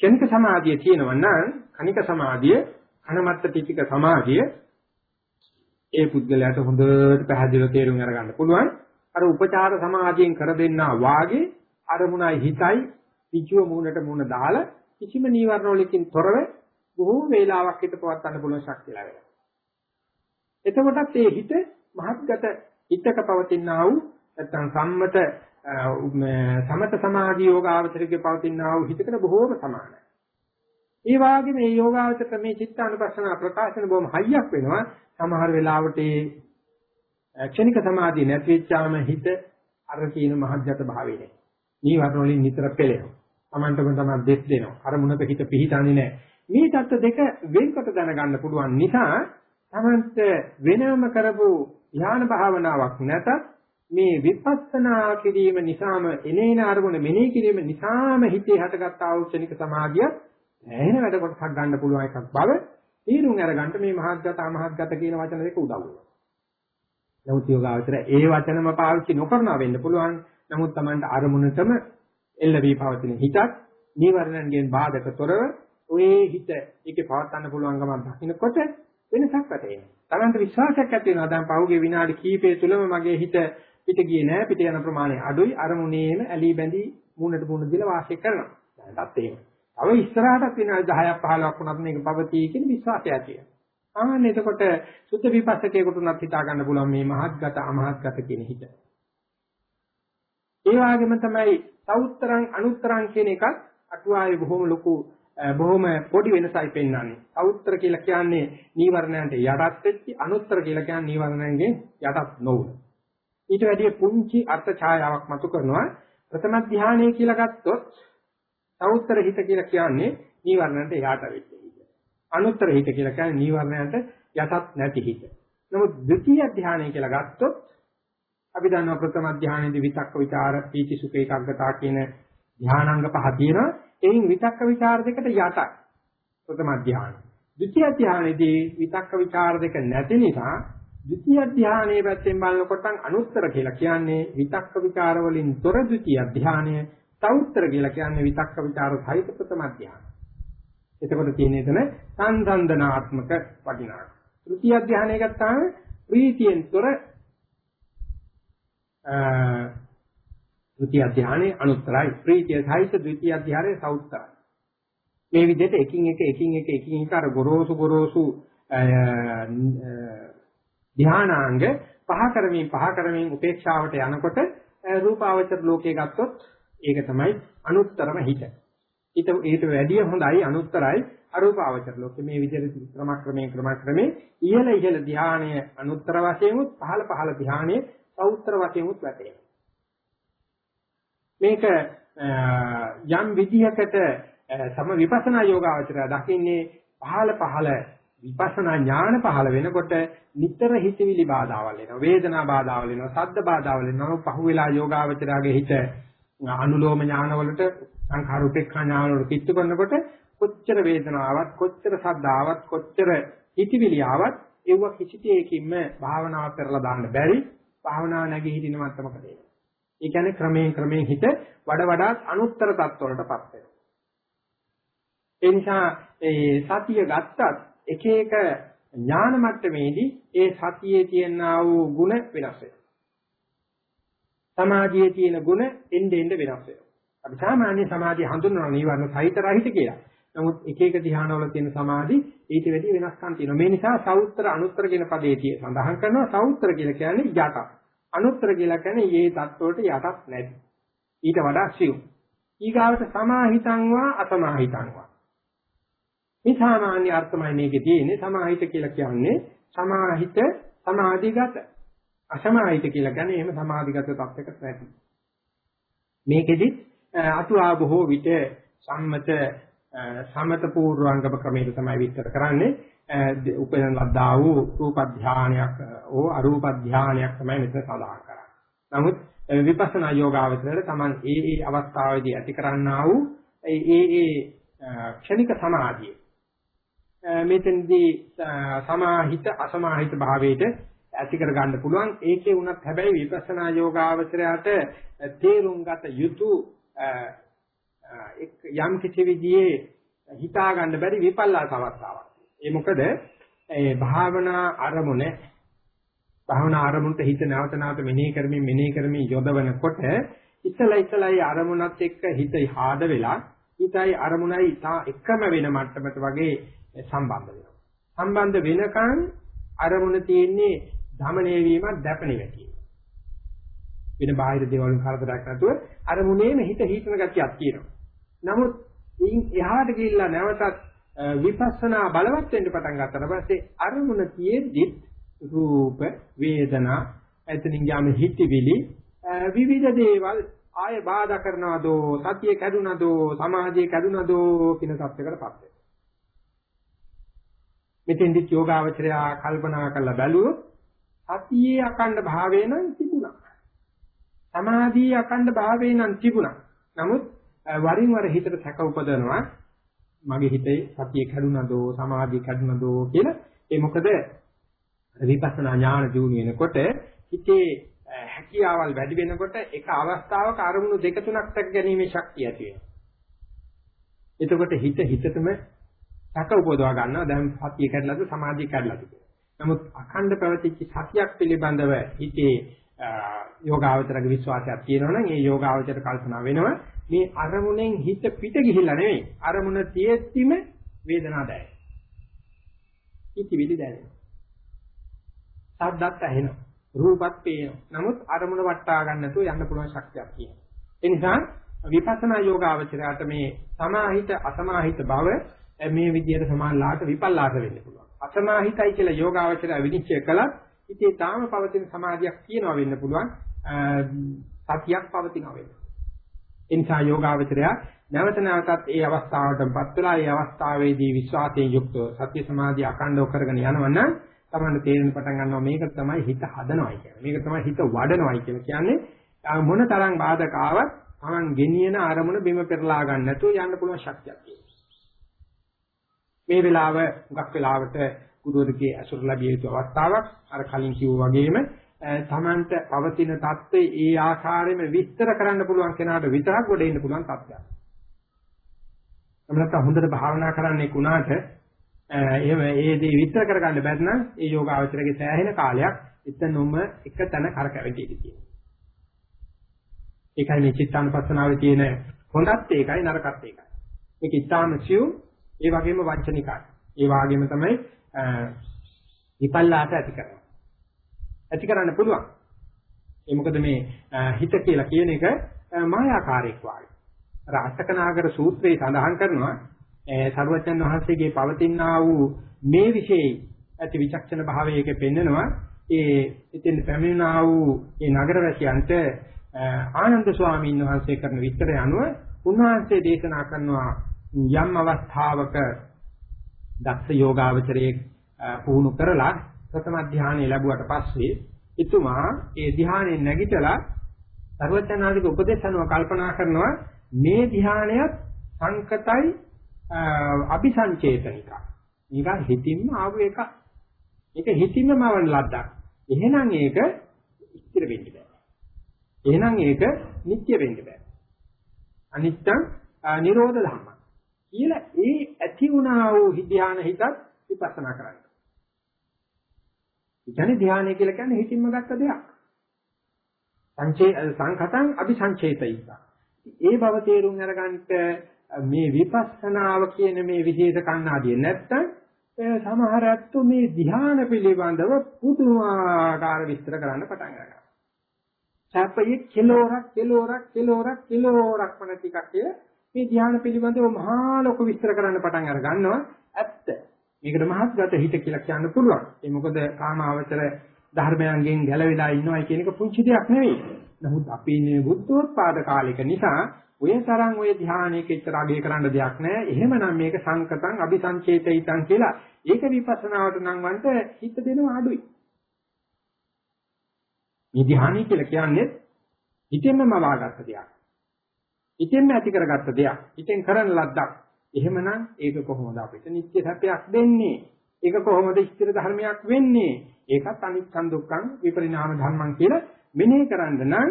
චනික සමාධිය තියෙනවා නම් කනික සමාධිය අනමත්ත ටික සමාධිය ඒ පුද්ගලයාට හොඳට පැහැදිලිව තේරුම් අරගන්න පුළුවන්. අර උපචාර සමාධියෙන් කර දෙන්නා වාගේ අරමුණයි හිතයි පිචුව මූණට මූණ දාලා කිසිම නීවරණ වලකින් තොරව බොහෝ වේලාවක් හිත පවත්වන්න පුළුවන් ශක්තිය ලැබෙනවා. එතකොටත් ඒ හිත මහත්ගත හිතක පවතිනා වූ නැත්නම් සම්මත සමත සමාධි යෝගාවචරයේ පවතිනා වූ හිතකට බොහෝම සමානයි. ඒ වගේම මේ යෝගාවචර මේ චිත්තානුපස්සන ප්‍රකාශන බොහොම හයියක් වෙනවා. සමහර වෙලාවට ඒ ක්ෂණික සමාධිය නැති වෙච්චාම හිත අර කියන මහත්ගත භාවයේ නෑ. නීවරණ වලින් නිතර පෙළෙනවා. Tamanටම තමයි දෙස් දෙනවා. අර මුණක හිත පිහිටන්නේ නැහැ. මේ தත්ත දෙක වෙන්කොට දැනගන්න පුළුවන් නිසා Tamanට වෙනම කරපු ඥාන භාවනාවක් නැතත් මේ විපස්සනා කිරීම නිසාම එනේන අරමුණ මෙනෙහි කිරීම නිසාම හිතේ හටගත් ආවුෂණික සමාධිය ඇහෙන වැඩ කොටසක් ගන්න පුළුවන් එකක් බව තීරුම් අරගන්න මේ මහත්ගත අමහත්ගත කියන වචන දෙක උදව් වෙනවා. නමුත් යෝගාවචර ඒ වචනම පාවිච්චි නොකරනවා වෙන්න පුළුවන්. නමුත් Tamanට අරමුණටම එල්ල වී පවතින හිතත් නීවරණයෙන් බාධක තොරව ඔය හිත ඒකේ පවත්වන්න පුළුවන්කම දකින්නකොට වෙනසක් ඇතිවෙනවා. Tamanට විශ්වාසයක් ඇති වෙනවා. දැන් පහුගිය විනාඩි කිහිපය තුලම මගේ හිත පිට ගියේ නෑ පිට යන ප්‍රමාණය අඩුයි අරමුණේම ඇලී බැඳී මූණට මූණ දීලා වාසය කරනවා. දැන්ටත් එහෙම. තව ඉස්සරහටත් විනාඩි 10ක් 15ක් වුණත් මේක පවතී කියන විශ්වාසය ඇති වෙනවා. ආන්න එතකොට සුද්ධ විපස්සකේකට උනත් හිතා ගන්න පුළුවන් මේ මහත්ගත අමහත්ගත කියන හිත. ඒ වගේම තමයි සවුත්තරං අනුත්තරං කියන එකත් අටුවාවේ බොහොම ලොකු බොහොම පොඩි වෙනසයි පෙන්වන්නේ. සවුත්තර කියලා කියන්නේ නීවරණයන්ට යටත් වෙච්ච අනුත්තර කියලා කියන්නේ නීවරණයන්ගෙන් යටත් නොවුන. ඊට වැඩිය පුංචි අර්ථ ඡායාවක් මතු කරනවා. ප්‍රථම ධානය කියලා ගත්තොත් සවුත්තර හිත කියලා කියන්නේ නීවරණයන්ට යට වෙච්ච හිත. අනුත්තර හිත කියලා කියන්නේ නීවරණයන්ට යටත් නැති හිත. නමුත් ද්විතීය ධානය කියලා ගත්තොත් අපි දන්නවා ප්‍රථම ධානයේදී විතක්ක ਵਿਚාර පීති සුඛ ඒකාග්‍රතාව කියන ධානාංග පහ තියෙනවා. එයින් විතක්ක ਵਿਚාර දෙකට යටයි. ප්‍රථම ධානය. ဒုတိ ය ධානයේදී විතක්ක ਵਿਚාර දෙක නැති නිසා ဒုတိ ය ධානයේ පැත්තෙන් බලනකොට අනුත්තර කියලා කියන්නේ විතක්ක ਵਿਚාර වලින් තොර ဒုတိ ය ධානය. තවුත්තර කියලා කියන්නේ විතක්ක ਵਿਚාර සහිත ප්‍රථම ධානය. එතකොට තියෙන එතන සංසන්දනාත්මක වටිනාකම. තෘතිය ධානය ගත්තාම ප්‍රීතියෙන් තොර ද්විතිය ධානයේ අනුත්තරයි. ප්‍රීතිය සහිත ද්විතිය ධානයේ සෞත්තරයි. මේ විදිහට එකින් එක එකින් එක එකින් එක අර ගොරෝසු ගොරෝසු ධානාංග පහ කරමින් පහ කරමින් උපේක්ෂාවට යනකොට රූපාවචර ලෝකයේ ගත්තොත් ඒක තමයි අනුත්තරම හිත. ඊට ඊට වැඩිය හොඳයි අනුත්තරයි අරූපාවචර ලෝකේ මේ විදිහට ක්‍රමක්‍රමයෙන් ක්‍රමක්‍රමයෙන් ඉහළ ඉහළ ධානය අනුත්තර වශයෙන් උත් පහළ පහළ ධානයේ සෞත්‍ර වශයෙන් උත් වැටේ. මේක යම් විදිහකට සම විපස්සනා යෝගාවචරය දකින්නේ පහළ පහළ විපස්සනා ඥාන පහළ වෙනකොට නිතර හිතවිලි බාධාවල් එනවා වේදනා බාධාවල් එනවා සද්ද බාධාවල් එනවා පහුවෙලා යෝගාවචරයාගේ හිත අනුලෝම ඥානවලට සංඛාර උපේක්ඛා ඥානවලට පිටු කරනකොට කොච්චර වේදනාවක් කොච්චර සද්දාවක් කොච්චර හිතවිලි ආවත් ඒව කිසිතේකින්ම භාවනාව කරලා දාන්න බැරි භාවනාව නැගී හිටින මට්ටමකට එනවා. ඒ කියන්නේ ක්‍රමයෙන් ක්‍රමයෙන් හිත වඩ වඩාත් අනුත්තර තත්ත්වවලටපත් වෙනවා. ඒ නිසා ඒ සතිය ගත්තත් එක එක ඥාන මට්ටමේදී ඒ සතියේ තියෙනා වූ ಗುಣ වෙනස් වෙනවා. සමාධියේ තියෙන ಗುಣ එන්න එන්න වෙනස් වෙනවා. අපි සාමාන්‍ය සමාධිය හඳුන්වන නිවර්ණ සහිත රහිත කියලා. නමුත් එක එක ධ්‍යානවල තියෙන සමාධි ඊට වැඩි වෙනස්කම් තියෙනවා. මේ නිසා සෞත්‍ර අනුත්තර කියන පදේ tie සඳහන් කරනවා සෞත්‍ර කියලා කියන්නේ යට. අනුත්තර කියලා කියන්නේ මේ தත්වලට යටක් නැති. ඊට වඩා සියුම්. ඊගාවට සමාහිතං වා අසමාහිතං වා. මේ සාමාන්‍ය අර්ථමයි මේකේ තියෙන්නේ සමාහිත කියලා කියන්නේ සමාහිත සමාධිගත. අසමාහිත කියලා කියන්නේ එහෙම සමාධිගත තත්යකට නැති. මේකෙදි අතුආ බොහෝ විට සම්මත සමත පූර්වාංගම ක්‍රමයට තමයි විස්තර කරන්නේ. උපයන ලද්දා වූ රූප ධානයක් ඕ අරූප ධානයක් තමයි මෙතන සඳහන් කරන්නේ. නමුත් විපස්සනා යෝගාවචරයට Taman ඒ ඒ අවස්ථාවේදී ඇති කරන්නා වූ ඒ ඒ ක්ෂණික සමාධිය. මෙතෙන්දී සමාහිත අසමාහිත භාවයට ඇති කර ගන්න පුළුවන්. ඒකේ උනත් හැබැයි විපස්සනා යෝගාවචරයට තේරුම් ගත යුතු යම් කිසි විදිහේ හිතා ගන්න බැරි විපල්ලාස අවස්ථාවක්. ඒ මොකද ඒ භාවනා අරමුණ භාවනා අරමුණට හිත නැවත නැවත මෙනෙහි කරමින් මෙනෙහි කරමින් යොදවනකොට ඉතලා ඉතලායි අරමුණත් එක්ක හිත හාද වෙලා හිතයි අරමුණයි එකම වෙන මට්ටමට වගේ සම්බන්ධ වෙනවා. සම්බන්ධ වෙනකන් අරමුණ තියෙන්නේ ධමණය වීමක් දැපණි වැටීම. වෙන බාහිර දේවල් කරදරයක් නැතුව අරමුණේම හිත හීතන ගතියක් තියෙනවා. නමුත් ඉන් එහාට ගිහිල්ලා නැවතත් විපස්සනා බලවත් වෙන්න පටන් ගත්තට පස්සේ අරමුණ තියෙද්දි රූප වේදනා එතනින් යාම හිතවිලි විවිධ දේවල් ආය බාධා කරනවදෝ සතිය කැඩුනදෝ සමාධිය කැඩුනදෝ කියන තත්යකටපත් වෙනවා. මෙතෙන්දි යෝගාවචරය කල්පනා කරලා බැලුවොත් සතියේ අකණ්ඩ භාවය නම් තිබුණා. සමාධියේ අකණ්ඩ භාවය නම් තිබුණා. නමුත් වරින් වර හිතට සැක උපදනවා. මගේ හිතේ සතිය කැඩුනදෝ සමාධිය කැඩුනදෝ කියලා. ඒ මොකද? විපස්සනා ඥාන දිනු වෙනකොට හිතේ හැකියාවල් වැඩි වෙනකොට එක අවස්ථාවක අරමුණු දෙක තුනක් දැක ගැනීමේ ශක්තිය ඇති වෙනවා. එතකොට හිත හිතටම සැක උපදවා ගන්නවා. දැන් සතිය කැඩලාද සමාධිය කැඩලාද කියලා. නමුත් අඛණ්ඩ පැවතිච්ච සතියක් පිළිබඳව හිතේ යෝගාවචරගේ විශ්වාසයක් තියෙනවා නම් ඒ යෝගාවචර කල්පනා වෙනවා. මේ අරමුණෙන් හිත පිට ගිහිල්ලා නෙවෙයි අරමුණ තියෙද්දිම වේදනාව දැනෙනවා. ඉතිවිලි දැනෙනවා. සද්දත් ඇහෙනවා. රූපත් පේනවා. නමුත් අරමුණ වටා ගන්න නැතුව යන්න පුළුවන් ශක්තියක් තියෙනවා. ඒ නිසා විපස්සනා යෝගාවචරයට මේ සමාහිත අසමාහිත බව මේ විදිහට සමානලාට විපල්ලාස වෙන්න පුළුවන්. අසමාහිතයි කියලා යෝගාවචරය විනිශ්චය කළත් ඉතින් තාම පවතින සමාධියක් තියෙනවා වෙන්න පුළුවන්. සතියක් පවතිනවා වෙන්න. ඒ නිසා යෝගාවචරය නැවත නැවතත් ඒ අවස්ථාවටපත් වෙලා ඒ අවස්ථාවේදී විශ්වාසයෙන් යුක්තව සත්‍ය සමාධිය අකණ්ඩව කරගෙන යනවනම් තමයි තේරෙන පටන් ගන්නවා මේක තමයි හිත හදනවයි කියන්නේ. මේක තමයි හිත වඩනවයි කියලා කියන්නේ මොන තරම් බාධක ආවත් Taman ගෙනියන අරමුණ බිම පෙරලා ගන්න නැතුව යන්න පුළුවන් ශක්තියක් තියෙනවා. මේ වෙලාව හුඟක් වෙලාවට ගුරුවරගේ අසුර ලැබිය යුතු අවස්ථාවක් අර කලින් කිව්වා වගේම තමන්ට පවතින தත්ත්වේ ඒ ආකාරයෙන්ම විස්තර කරන්න පුළුවන් කෙනාට විතරක් ගොඩ එන්න පුළුවන් තත්ත්වයක්. අපිට හොඳට භාවනා කරන්නේ කුණාට එහෙම ඒ දේ විස්තර කරගන්න බැරි නම් ඒ යෝගාවචරයේ සෑහෙන කාලයක් එතනම එක තැන කරකැවෙටි තියෙනවා. ඒකයි මේ චිත්තානුපස්සනාවේ තියෙන හොඳත් ඒකයි නරකත් ඒකයි. මේක ඊටාම සියුම් ඒ වගේම වංචනිකයි. ඒ වගේම තමයි විපල්ලාස ඇති කරනවා. ඇති කරන්න පුළුවන්. ඒ මොකද මේ හිත කියලා කියන එක මායාකාරයක් වගේ. අර අෂ්ටකනාගර සූත්‍රයේ සඳහන් කරනවා සර්වජන් වහන්සේගේ පවතිනා වූ මේ විශේෂයි ඇති විචක්ෂණ භාවයක පෙන්නනවා ඒ ඉතින් පැමිණා වූ ඒ නගරවැසියන්ට ආනන්ද ස්වාමීන් වහන්සේ කරන විස්තරය අනුව උන්වහන්සේ දේශනා කරනවා යම් අවස්ථාවක දක්ෂ යෝගාවචරයේ පුහුණු කරලා ප්‍රථම ධානය ලැබුවට පස්සේ එතුමා ඒ ධානයේ නැගිටලා සර්වඥානික උපදේශ අනුව කල්පනා කරනවා මේ ධානයත් සංකතයි අபிසංචේතනික. මේක හිතින්ම ආව එක. ඒක හිතින්ම මවන ලද්දක්. එහෙනම් ඒක ස්ථිර වෙන්න බෑ. එහෙනම් ඒක නිත්‍ය වෙන්න බෑ. අනිත්‍යං නිරෝධ ධම්ම. කියලා ඒ ඇති වුණා වූ ධ්‍යාන හිතත් විපස්සනා කරන්න. ඉතනේ ධ්‍යානය කියලා කියන්නේ හිතින්ම ගත්ත දෙයක්. සංචේ සංඛතං අபிසංචේතිත. ඒ බව තේරුම් අරගන්නට මේ විපස්සනාව කියන මේ විශේෂ කණ්ණාදිය නැත්තම් සමහර අත්තු මේ ධ්‍යාන පිළිබඳව පුදුමාකාර විස්තර කරන්න පටන් ගන්නවා. සැපයේ කිලෝරක් කිලෝරක් කිලෝරක් කිලෝරක් වන ටිකක් මේ ධ්‍යාන පිළිබඳව මහා ලොකු විස්තර කරන්න පටන් අර ගන්නවා. ඇත්ත. මේකට මහත්ගත හිත කියලා කියන්න පුළුවන්. ඒ මොකද කාමාවචර ධර්මයන්ගෙන් ගැලවිලා ඉන්නවයි කියන එක පුංචි දෙයක් නෙවෙයි. නමුත් අපි ඉන්නේ බුද්ධෝත්පාද කාලයක නිසා ඔය තරම් ඔය ධානයක ඉතර අගය කරන්න දෙයක් නැහැ. එහෙමනම් මේක සංකතං අபிසංචේතිතං කියලා. ඒක විපස්සනාවට නම් වන්ට හිත දෙනවා අඩුයි. මේ ධානය කියලා කියන්නේ හිතෙන්ම මවාගත්ත දෙයක්. හිතෙන්ම ඇති කරගත්ත දෙයක්. හිතෙන් කරන ලද්දක්. එහෙමනම් ඒක කොහොමද අපිට නිත්‍ය සැපයක් දෙන්නේ? ඒක කොහොමද ස්ථිර ධර්මයක් වෙන්නේ? ඒකත් අනිත්‍යං දුක්ඛං විපරිණාම ධර්මං කියලා මෙනෙහි කරන්න නම්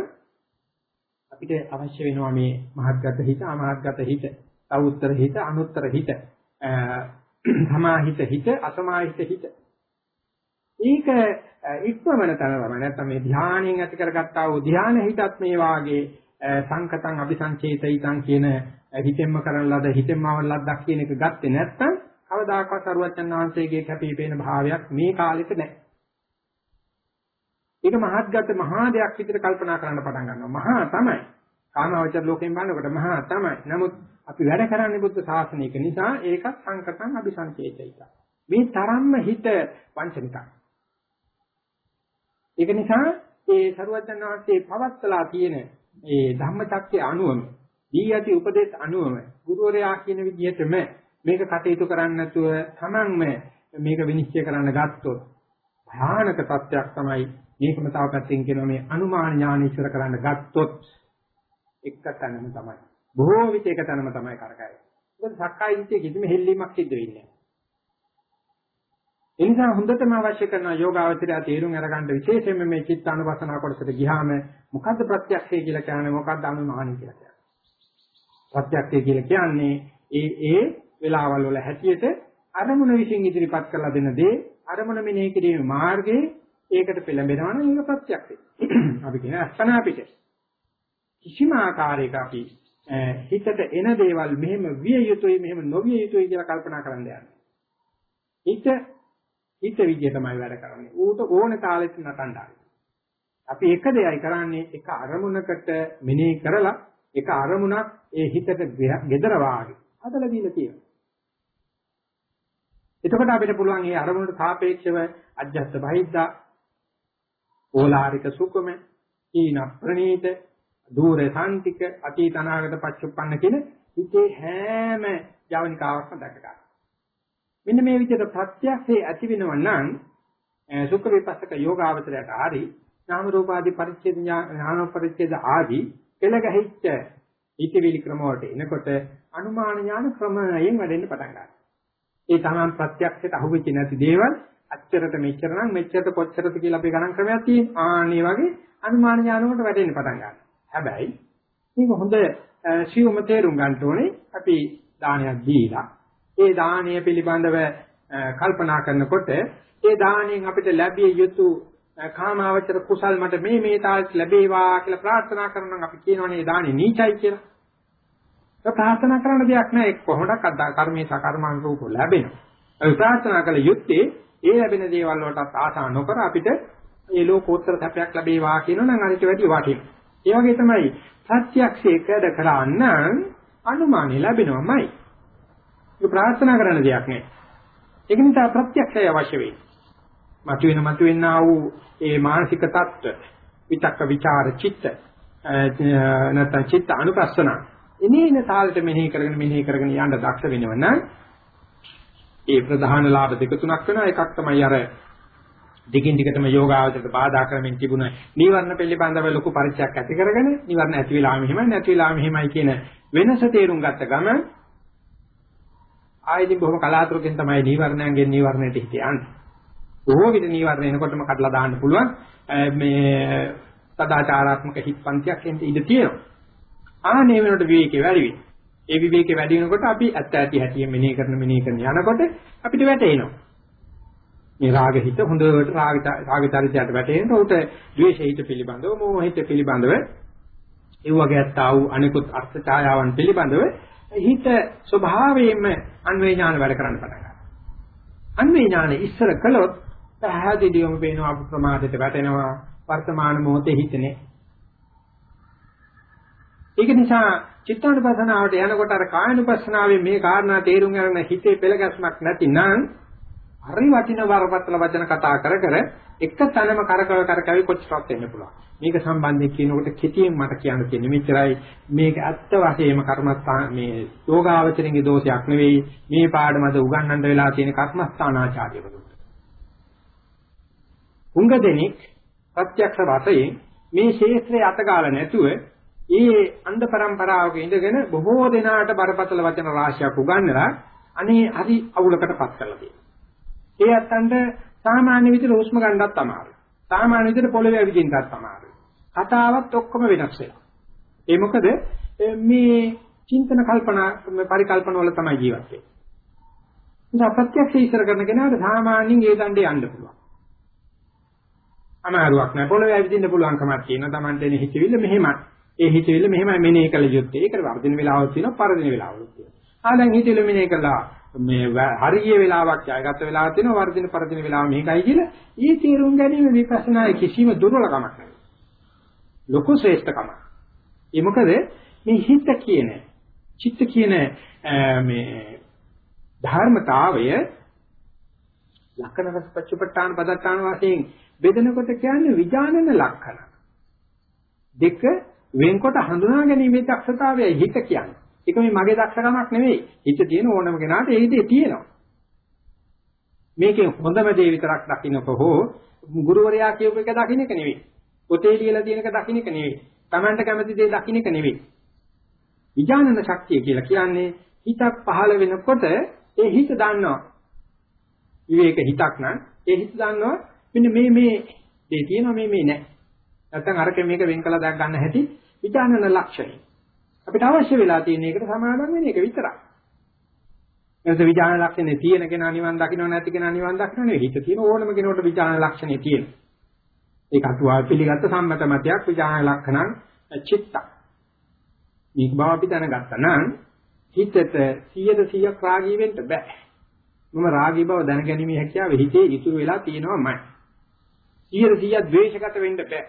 අපිට අවශ්‍ය වෙනවා මේ මහත්ගත හිත, අමහත්ගත හිත, අවුත්තර හිත, අනුත්තර හිත, සමාහිත හිත, අසමාහිත හිත. ඒක ඉක්මවන තන තමයි නැත්නම් මේ ධානයෙන් ඇති කරගත්තා වූ ධාන හිතත් මේ වාගේ සංකතං අபிසංචේතිතං කියන හිතෙන්ම කරන ලද හිතෙන්ම අවන ලද්දක් කියන එක ගත්තේ නැත්නම් කවදාකවත් අරුවචන් වහන්සේගේ කැපිපේන භාවයක් මේ කාලෙට නැහැ. ඒක මහත්ගත මහා දෙයක් විදිහට කල්පනා කරන්න පටන් ගන්නවා. මහා තමයි. කාමාවචර ලෝකයෙන් බලනකොට මහා තමයි. නමුත් අපි වැඩ කරන්නේ බුද්ධ ශාසනයක නිසා ඒකත් සංකතං අபிසංචේතිත. මේ තරම්ම හිත වංචනිකයි. ඒක නිසා ඒ සරුවචන් වහන්සේ පවත්ලා තියෙන ඒ ධම්මචක්කේ අනුවම දී යටි උපදේශ අනුවම ගුරුවරයා කියන විදිහටම මේක කටයුතු කරන්න නැතුව තමන්ම මේක විනිශ්චය කරන්න ගත්තොත් භයානක තත්ත්වයක් තමයි මේකම තව පැත්තකින් කියනවා මේ අනුමාන ඥාන ඉස්සර කරන්න ගත්තොත් එක තැනම තමයි. බොහෝ විට එක තැනම තමයි කරකැවෙන්නේ. මොකද සක්කාය දිට්ඨිය කිසිම හෙල්ලීමක් සිද්ධ වෙන්නේ නැහැ. ඒ නිසා හොඳටම අවශ්‍ය කරන යෝගාවචරය තේරුම් අරගන්න විශේෂයෙන්ම මේ චිත්තානුපස්සනා කොටසට ගියාම මොකද්ද ප්‍රත්‍යක්ෂය කියලා කියන්නේ මොකද්ද අනුමානිය කියලා කියන්නේ. ප්‍රත්‍යක්ෂය කියලා කියන්නේ ඒ ඒ වෙලාවල් වල හැටියට අරමුණ විසින් ඉදිරිපත් කරලා දෙන දේ අරමුණ මෙනෙහි කිරීමේ මාර්ගයේ ඒකට පෙළඹෙනවා නම් ඒක ප්‍රත්‍යක්ෂයි. අපි කියන අස්පනා පිට. කිසිම ආකාරයක අපි හිතට එන දේවල් මෙහෙම විය යුතුයි මෙහෙම නොවිය යුතුයි කියලා කල්පනා කරන්න යන්නේ. හිත හිත විදිය තමයි වැඩ කරන්නේ. ඌට ඕන තාලෙත් නටන්න අපි එක දෙයයි කරන්නේ එක අරමුණකට මෙනෙහි කරලා එක අරමුණක් ඒ හිතට gedara වාගේ හදලා දීලා තියෙනවා. එතකොට අපිට පුළුවන් මේ අරමුණට සාපේක්ෂව අජ්ජත් බහිද්දා ඕලාරික සුඛම ඊන ප්‍රණීත දූර සාන්තික අතීත අනාගත පච්චුප්පන්න කියන හිතේ හැම ජවනිකාවක්ම දැක ගන්න. මෙන්න මේ විදිහට ප්‍රත්‍යක්ෂේ ඇති වෙනව නම් සුඛ විපස්සක යෝගාවචරයට ආරි නාම රූප ආදී පරිච්ඡේද ඥාන පරිච්ඡේද ආදී පෙළ ගැහිච්ච ඊතිවිලි ක්‍රම වලට එනකොට අනුමාන ඥාන ක්‍රමයෙන් වැඩෙන්න පටන් ගන්නවා. ඒ තමයි ප්‍රත්‍යක්ෂයට අහුවෙච්ච නැති දේවල් අච්චරට මෙච්චර නම් මෙච්චරට කොච්චරද කියලා අපේ ගණන් ක්‍රමයක් තියෙනවා. ආන්නේ වගේ අනුමාන ඥාන වලට වැටෙන්න පටන් ගන්නවා. හැබැයි මේක හොඳ සියුම තේරුම් ගන්න ඕනේ අපි දානයක් දීලා ඒ දානය පිළිබඳව කල්පනා කරනකොට ඒ දාණයෙන් අපිට ලැබිය යුතු කාමාවචර කුසල් මට මේ මේ තාක් ලැබේවා කියලා ප්‍රාර්ථනා කරනවා අපි කියනවනේ දානේ නීචයි කියලා. ඒක ප්‍රාර්ථනා කරන්න දෙයක් නෑ ඒක කොහොමද කර්මයේ සකර්මාන් රූප ලැබෙනවා. ඒ ප්‍රාර්ථනා කළ යුත්තේ ඒ ලැබෙන දේවල් වලටත් ආශා නොකර අපිට මේ ලෝකෝත්තර සැපයක් ලැබේවා කියනනම් අනිත් වැඩි වටිනවා. ඒ වගේ තමයි ප්‍රත්‍යක්ෂයකද කරන්න අනුමානෙ ලැබෙනවමයි. ඒක ප්‍රාර්ථනා කරන දෙයක් නෙවෙයි. ඒක නිසා ප්‍රත්‍යක්ෂය අවශ්‍ය වෙයි. මතුවෙන මතුවෙන්නා වූ ඒ මානසික தত্ত্ব විතක්ක ਵਿਚාර චිත්ත නැත්නම් චිත්ත අනුපස්සන. එනේන තාලෙට මෙනෙහි කරගෙන මෙනෙහි කරගෙන යන්න දක්ෂ වෙනවනම් ඒ ප්‍රධාන ලාභ දෙක තුනක් වෙනවා. එකක් තමයි අර දිගින් දිගටම යෝගාවචරයට බාධා කරමින් තිබුණ නිවර්ණ පිළිබඳව ලොකු පරිචයක් ඇති කරගෙන නිවර්ණ ඇති වෙලා මෙහෙමයි නැති වෙලා මෙහෙමයි කියන වෙනස තේරුම් ගත්ත ගම ආයෙදි බොහොම කලාතුරකින් තමයි නිවර්ණයෙන් නිවර්ණයට හිත යන්නේ. බොහෝ විට නීවරණ එනකොටම කඩලා දාන්න පුළුවන් මේ සදාචාරාත්මක හිත්පන්තියක් එන්න ඉඩ තියෙනවා. ආනේ වෙනකොට විවේකේ වැඩි වෙනවා. ඒ විවේකේ වැඩි වෙනකොට අපි ඇත්ත ඇති හැටි මෙනෙහි කරන මෙනෙහි කරන යනකොට අපිට වැටෙනවා. මේ රාග හිත හොඳට රාග රාග චරිතයට වැටෙනකොට උට ද්වේෂ හිත පිළිබඳව මෝහ හිත පිළිබඳව ඒ වගේ ඇත්තා වූ අනිකුත් අර්ථ ඡායාවන් පිළිබඳව හිත ස්වභාවයෙන්ම අන්වේ ඥාන වැඩ කරන්න පටන් ගන්නවා. අන්වේ ඥාන ඉස්සර කළොත් පැහැදිලිවම පේනවා අපු ප්‍රමාදයට වැටෙනවා වර්තමාන මොහොතේ හිතනේ. ඒක නිසා චිත්තානුපස්සනාවට යනකොට අර කායනුපස්සනාවේ මේ කාරණා තේරුම් ගන්න හිතේ පෙළගැස්මක් නැතිනම් හරි වටින වරපතල වචන කතා කර කර එක තැනම කරකව කරකවි කොච්චරක් වෙන්න පුළුවන්. මේක සම්බන්ධයෙන් කියනකොට කෙටියෙන් මට කියන්න තියෙන්නේ මෙච්චරයි මේක ඇත්ත වශයෙන්ම කර්මස්ථාන මේ යෝගාවචරින්ගේ දෝෂයක් නෙවෙයි මේ පාඩම අද උගන්වන්න වෙලා තියෙන කර්මස්ථානාචාර්යවරුන්ට. උංග දෙනෙක් ප්‍රත්‍යක්ෂ වශයෙන් මේ ශේත්‍රයේ අතගාල නැතුව ඒ අන්ධ પરම්පරාවක ඉඳගෙන බොහෝ දෙනාට බරපතල වචන රාශියක් උගන්වලා අනේ හරි අවුලකටපත් කරලා තියෙනවා. ඒ අත්තන්ට සාමාන්‍ය විදිහට හුස්ම ගන්නවත් අමාරුයි. සාමාන්‍ය විදිහට පොළවේ ඇවිදින්නත් අමාරුයි. කතාවත් ඔක්කොම වෙනස් වෙනවා. ඒ මොකද මේ චින්තන කල්පනා පරිකල්පන වල තමයි ජීවත් වෙන්නේ. ඉතින් අප්‍රත්‍යක්ෂ ඉස්සර කරන කෙනාට සාමාන්‍යයෙන් ඒ දණ්ඩේ යන්න පුළුවන්. අමාරුවක් නෑ පොළවේ ඇවිදින්න පුළුවන්කමක් තියෙනවා. Tamante එන හිතවිල්ල මෙහෙමයි. ඒ හිතවිල්ල මෙහෙමයි මෙනෙහි කළ යුත්තේ. ඒකට වර්ධින වෙලාවක් තියෙනවා, පරදින වෙලාවක් තියෙනවා. ආ දැන් හිතවිල්ල මෙනෙහි කළා මේ හරිය වෙලාවක් ජයගත්ත වෙලාවක් තියෙනවා වර්ධින පරදින වෙලාව මේකයි කියලා ඊ තීරුම් ගැනීම විපස්සනායේ කිසිම දුර්වලකමක් නැහැ. ලොකු ශ්‍රේෂ්ඨකමක්. ඒ මොකද මේ හිත කියන චිත්ත කියන මේ ධර්මතාවය ලක්ෂණ රස පච්චපට්ඨාන පදත්තාන වශයෙන් බෙදෙනකොට කියන්නේ විඥානන ලක්ෂණ. දෙක වෙන්කොට හඳුනා ගැනීමේ දක්ෂතාවයයි හිත කියන්නේ. ඒක මේ මගේ දක්ෂකමක් නෙවෙයි. හිත තියෙන ඕනම කෙනාට ඒ දේ තියෙනවා. මේකෙන් හොඳම දේ විතරක් දකින්නක හෝ ගුරුවරයා කියපු එක දකින්න එක නෙවෙයි. පොතේ ලියලා තියෙන එක දකින්න එක නෙවෙයි. Tamanට කැමති දේ දකින්න එක නෙවෙයි. විඥානන ශක්තිය කියලා කියන්නේ හිතක් පහළ වෙනකොට ඒ හිත දන්නවා. විවේක හිතක් නම් ඒ හිත දන්නවා මෙන්න මේ මේ දේ තියෙනවා මේ මේ නැහැ. නැත්තම් අරක මේක වෙන් කළා දැක් ගන්න හැටි විඥානන ලක්ෂණය. අපිට අවශ්‍ය වෙලා තියෙන එකට සමාදම් වෙන එක විතරයි. එතකොට විඥාන ලක්ෂණේ තියෙන කෙනා නිවන් දකින්න නැති කෙනා නිවන් දකින්න නෙවෙයි. හිත තියෙන ඕනම කෙනෙකුට විඥාන ලක්ෂණේ තියෙන. ඒක අතුවා පිළිගත්ත සම්මත මතයක් විඥාන ලක්ෂණං චිත්ත. මේක බව අපි දැනගත්තා නම් හිතට 100% රාගී වෙන්න බෑ. මම රාගී බව දැනගැනීමේ හැකියාව හිතේ ඉතුරු වෙලා තියෙනවාමයි. 100% ද්වේෂගත වෙන්න බෑ.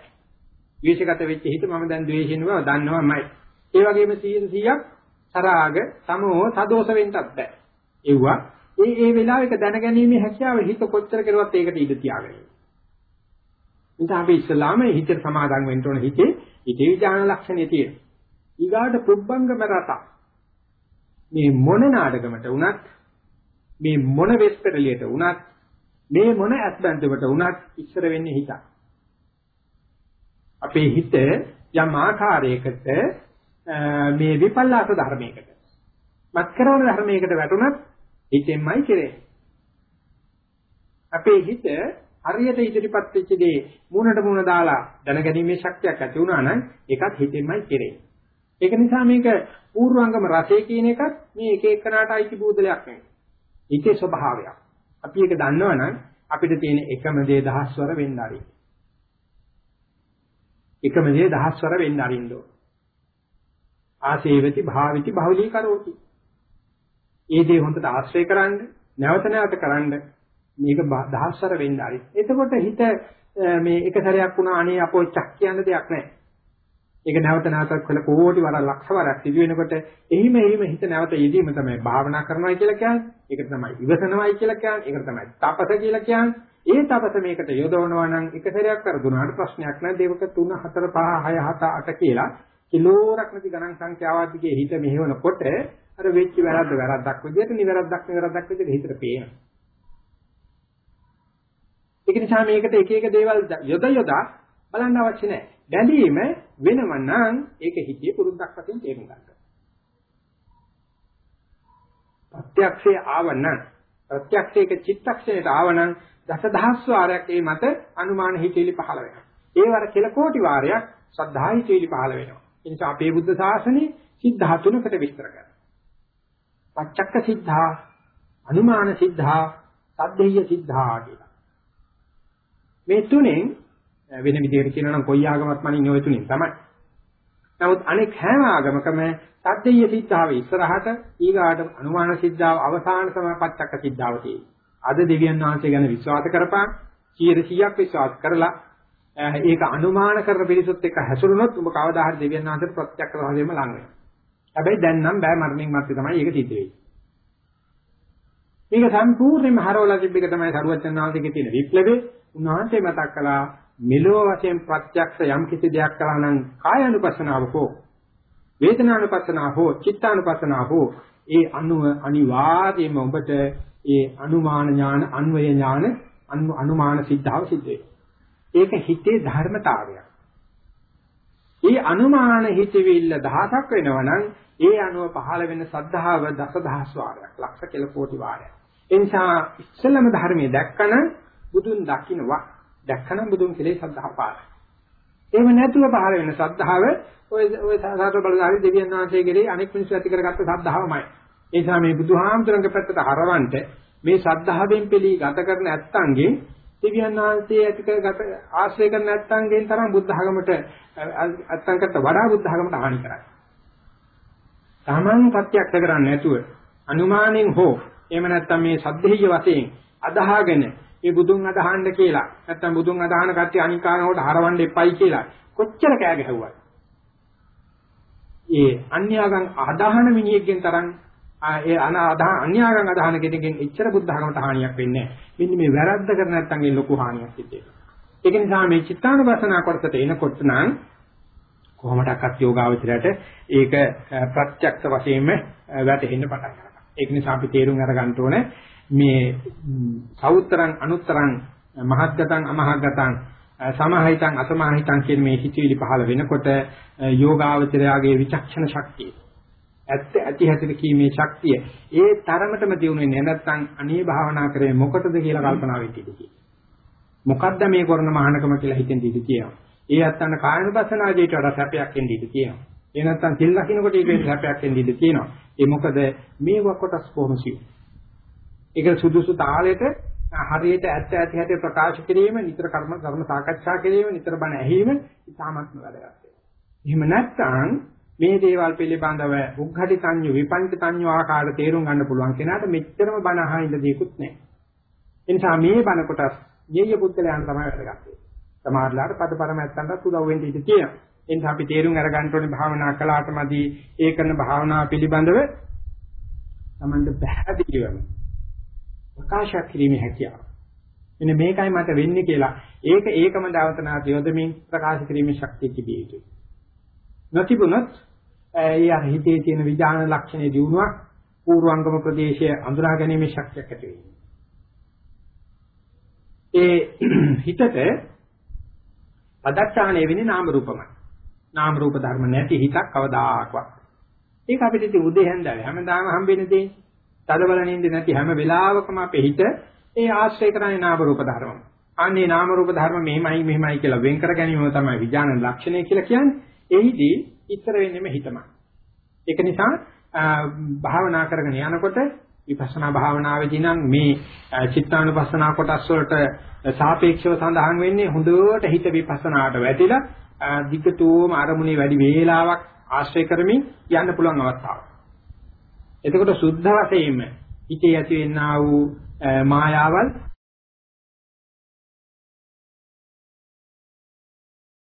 ද්වේෂගත වෙච්ච හිත මම දැන් ද්වේෂින බව දන්නවාමයි. ඒ වගේම 100ක් තරාග සමෝ සදෝෂ වෙන්නත් බෑ. ඒවා ඒ ඒ වෙලාවක දැනගැනීමේ හැකියාව හිත කොච්චර කරුවත් ඒකට ඉඩ තියාගන්න. ඉතින් අපි ඉස්ලාම හිතට සමාදන් වෙන්න ඕන හිතේ හිතේ විඥාන ලක්ෂණය තියෙන. ඊගාට පුබ්බංගම රත මේ මොන නාටකමට වුණත් මේ මොන වෙස්පරලියට වුණත් මේ මොන ඇස්බන්දුවට වුණත් ඉස්සර වෙන්නේ හිත. අපේ හිත යම් ආකාරයකට මේ විපල්ලාස ධර්මයකට මත් කරන ධර්මයකට වැටුණත් හිතෙන්මයි කෙරේ. අපේ හිත හරියට ඉදිරිපත් වෙච්ච දේ මූණට මූණ දාලා දැනගැනීමේ ශක්තියක් ඇති වුණා නම් ඒකත් හිතෙන්මයි කෙරේ. ඒක නිසා මේක පූර්වංගම රසය කියන එකත් මේ එක එකනාට අයිති බූදලයක් නෙවෙයි. ඒකේ ස්වභාවයක්. අපි ඒක දන්නවනම් අපිට තියෙන එකම දේ දහස්වර වෙන්න ආරි. එකම දේ දහස්වර වෙන්න ආරින්න ඕන. ආසේවති භාවිති බහුලී කරෝති. ඒ දේ හොඳට ආශ්‍රය කරන්න, නැවත නැවත කරන්න මේක දහස්වර වෙන්න ආරි. එතකොට හිත මේ එක සැරයක් වුණා අනේ අපෝ චක් කියන දෙයක් නැහැ. ඒක නැවත නැවතත් කළ කෝටි වර ලක්ෂ වරක් සිදු වෙනකොට එහිම එහිම හිත නැවත යෙදීම තමයි භාවනා කරනවා කියලා කියන්නේ. ඒක තමයි ඉවසනවායි කියලා කියන්නේ. ඒක තමයි තපස කියලා කියන්නේ. ඒ තපස මේකට යොදවනවා නම් එක සැරයක් කර දුනාට ප්‍රශ්නයක් නැහැ. දේවක 3 4 5 6 7 8 කියලා කිලෝරක් නැති ගණන් සංඛ්‍යාවක් දිගේ හිත මෙහෙවනකොට අර වෙච්ච වැරද්ද වැරද්දක් විදියට නිවැරද්දක් නිවැරද්දක් විදියට හිතට පේනවා. ඒක නිසා මේකට එක එක දේවල් යොද යොදා බලන්න අවශ්‍ය නැහැ. බැඳීම වෙනව නම් ඒක හිතේ පුරුද්දක් වශයෙන් තේරුම් ගන්න. ප්‍රත්‍යක්ෂයේ ආවනම් ප්‍රත්‍යක්ෂයක චිත්තක්ෂණයට ආවනම් දසදහස් වාරයක් ඒ මත අනුමාන හිතේලි පහළ වෙනවා. ඒ වර කෙල කෝටි වාරයක් සද්ධා හිතේලි පහළ වෙනවා. ඒ නිසා අපේ බුද්ධ ශාසනයේ සිද්ධා තුනකට විස්තර කරනවා. පච්චක්ක සිද්ධා, අනුමාන සිද්ධා, සද්දේය සිද්ධා කියලා. මේ තුනෙන් වෙන විදිහට කියනවා නම් කොයි ආගමක් මනින් ඔය තුنين තමයි. නමුත් අනෙක් හැම ආගමකම සත්‍යීය සිද්ධාව ඉස්සරහට ඊගාට අනුමාන සිද්ධාව අවසාන සමාපත්තක සිද්ධාව අද දෙවියන් වහන්සේ ගැන විශ්වාස කරපන් 100ක් විශ්වාස කරලා ඒක අනුමාන කරන පිළිසොත් එක හැසිරුණොත් ඔබ කවදා හරි දෙවියන් වහන්සේට ප්‍රත්‍යක්ෂ වශයෙන්ම ලං වෙනවා. හැබැයි දැන් නම් බෑ මරණින් මත්තේ තමයි ඒක සිද්ධ වෙන්නේ. මේක සම්පූර්ණයෙන්ම හරවලා තිබ්බ එක තමයි සරුවත් යන වහන්සේගේ තියෙන විප්ලවය. උන්වහන්සේ මතක් කළා මෙලෝ වශයෙන් ප්‍රත්‍යක්ෂ යම් කිසි දෙයක් කළා නම් කායानुපස්සනාව හෝ වේදනානුපස්සනාව හෝ චිත්තානුපස්සනාව හෝ ඒ අනුව අනිවාර්යයෙන්ම ඔබට ඒ අනුමාන ඥාන අන්වය ඥාන අනුමාන සිද්ධාව සිද්ධ වෙනවා. ඒක හිතේ ධර්මතාවයක්. ඒ අනුමාන හිතවිල්ල දහසක් වෙනවනම් ඒ අනුව පහළ වෙන සද්ධාව දසදහස් වාරයක් ලක්ෂ කෙල කෝටි වාරයක්. ඒ නිසා ඉස්සලම ධර්මයේ දැක්කන බුදුන් දකින්නවා. දැක්කන බුදුන් කෙලේ සද්ධා පාරයි. එහෙම නැතුව පහළ වෙන සද්ධාව ඔය ඔය සාසාර බලධාරී දෙවියන් වහන්සේ කෙරේ අනෙක් මිනිස්සු ඇති කරගත්ත සද්ධාවමයි. ඒ නිසා මේ බුදුහාමුදුරන්ගේ පැත්තට හරවන්න මේ සද්ධාවෙන් පිළි ගත කරන ඇත්තන්ගේ දෙවියන් වහන්සේ ඇති කරගත ආශ්‍රය කරන නැත්තන්ගෙන් තරම් බුද්ධ ධර්මයට අත්තන්කට වඩා බුද්ධ ධර්මයට හානි කරයි. තමන් ප්‍රත්‍යක්ෂ කරන්නේ නැතුව අනුමානෙන් හෝ එහෙම නැත්නම් මේ සද්දේය වශයෙන් අදහාගෙන මේ බුදුන් අදහන්න කියලා නැත්නම් බුදුන් අදහන කට්ටිය අනිකානකට හරවන්න එපයි කියලා කොච්චර කෑ ගැහුවත් ඒ අන්‍යාගම් අදහන මිනිහෙක්ගෙන් තරම් ඒ අන අදහන අන්‍යාගම් අදහන කෙනෙක්ගෙන් එච්චර බුද්ධ ධර්මයට හානියක් වෙන්නේ නැහැ. මෙන්න මේ වැරද්ද කර නැත්නම් ඒ ලොකු හානියක් සිද්ධ වෙනවා. ඒක නිසා මේ චිත්තානුපස්සනා කොටසට එනකොට නම් කොහොමඩක්වත් යෝගාවචරයට ඒක ප්‍රත්‍යක්ෂ වශයෙන්ම වැටෙන්න පටන් ගන්නවා. ඒක නිසා අපි තේරුම් අරගන්න ඕනේ මේ සෞත්‍රං අනුත්තරං මහත්ගතං අමහත්ගතං සමහිතං අසමහිතං කියන මේ හිතවිලි පහළ වෙනකොට යෝගාවචරයාගේ විචක්ෂණ ශක්තිය ඇත්ත ඇති හැටි කීමේ ශක්තිය ඒ තරමටම දිනු වෙන්නේ නැත්නම් අනේ භාවනා කරේ මොකටද කියලා කල්පනා වෙන්න ඉඩ මොකද්ද මේ කරන මහානකම කියලා හිතෙන් ඉඳී කියනවා. ඒ අත්තන කායනුපස්සනාදීට වඩා සැපයක් එන්න ඉඩ කියනවා. ඒ නැත්නම් තිල් ලකිනකොට ඒකේ සැපයක් එන්න ඉඩ කියනවා. ඒ මොකද මේ වකොටස් කොහොමසිය. ඒක සුදුසු තාලෙට හරියට ඇත්ත ඇති හැටි ප්‍රකාශ කිරීම නිතර කර්ම කර්ම සාකච්ඡා කිරීම නිතර බණ ඇහිීම ඉතාමත්ම වැදගත්. එහෙම නැත්නම් මේ දේවල් පිළිබඳව උග්ඝටි සංයු විපංච සංයු ආකාර තේරුම් ගන්න පුළුවන් කෙනාට මෙච්චරම බණ අහා ඉඳ දෙයක්වත් නැහැ. ඒ නිසා මේ බණ කොටස් යෙය පුද්ගලයන් තමයි වැඩගත් වෙන්නේ. සමහරලාට පද පරමැත්තන්ට උදව් වෙන්න ඉඩ තියෙනවා. ඒ නිසා අපි තේරුම් අරගන්න ඕනේ භාවනා කළාටමදී ඒ කරන භාවනාව පිළිබඳව තමන්ට පැහැදිලිවම ප්‍රකාශ කිරීමේ හැකියාව. මෙන්න මේකයි මට වෙන්නේ කියලා ඒක ඒකම දවතනාත යොදමින් ප්‍රකාශ කිරීමේ ශක්තිය තිබිය යුතුයි. නොතිබුණොත් ඒ අර හිතේ තියෙන විඥාන ලක්ෂණේ දිනුවක් පූර්වංගම ප්‍රදේශයේ අඳුරා ගැනීමේ ශක්තියක් ඇති වෙනවා. ඒ හිතට පදච්චාණය වෙන්නේ නාම රූපමයි. නාම රූප ධර්ම නැති හිතක් කවදාකවත්. ඒක අපිට ඉතින් උදේ හැන්දෑවේ හැමදාම හම්බෙන දේ. තදබල නින්ද නැති හැම වෙලාවකම අපේ හිත ඒ ආශ්‍රය කරන්නේ නාම රූප ධර්මම. අනේ නාම රූප ධර්ම මෙහිමයි මෙහිමයි කියලා වෙන් කර ගැනීම තමයි විඥාන ලක්ෂණය කියලා කියන්නේ. එහිදී ඉතර වෙන්නේම හිතමයි. ඒක නිසා භාවනා කරගෙන යනකොට විපස්සනා භාවනාවේදී නම් මේ චිත්තානුපස්සනා කොටස් වලට සාපේක්ෂව සඳහන් වෙන්නේ හොඳට හිත විපස්සනාට වැටිලා දිගටම අරමුණේ වැඩි වේලාවක් ආශ්‍රය කරමින් යන්න පුළුවන් අවස්ථාවක්. එතකොට සුද්ධ වශයෙන්ම හිතේ ඇති වෙන්නා වූ මායාවල්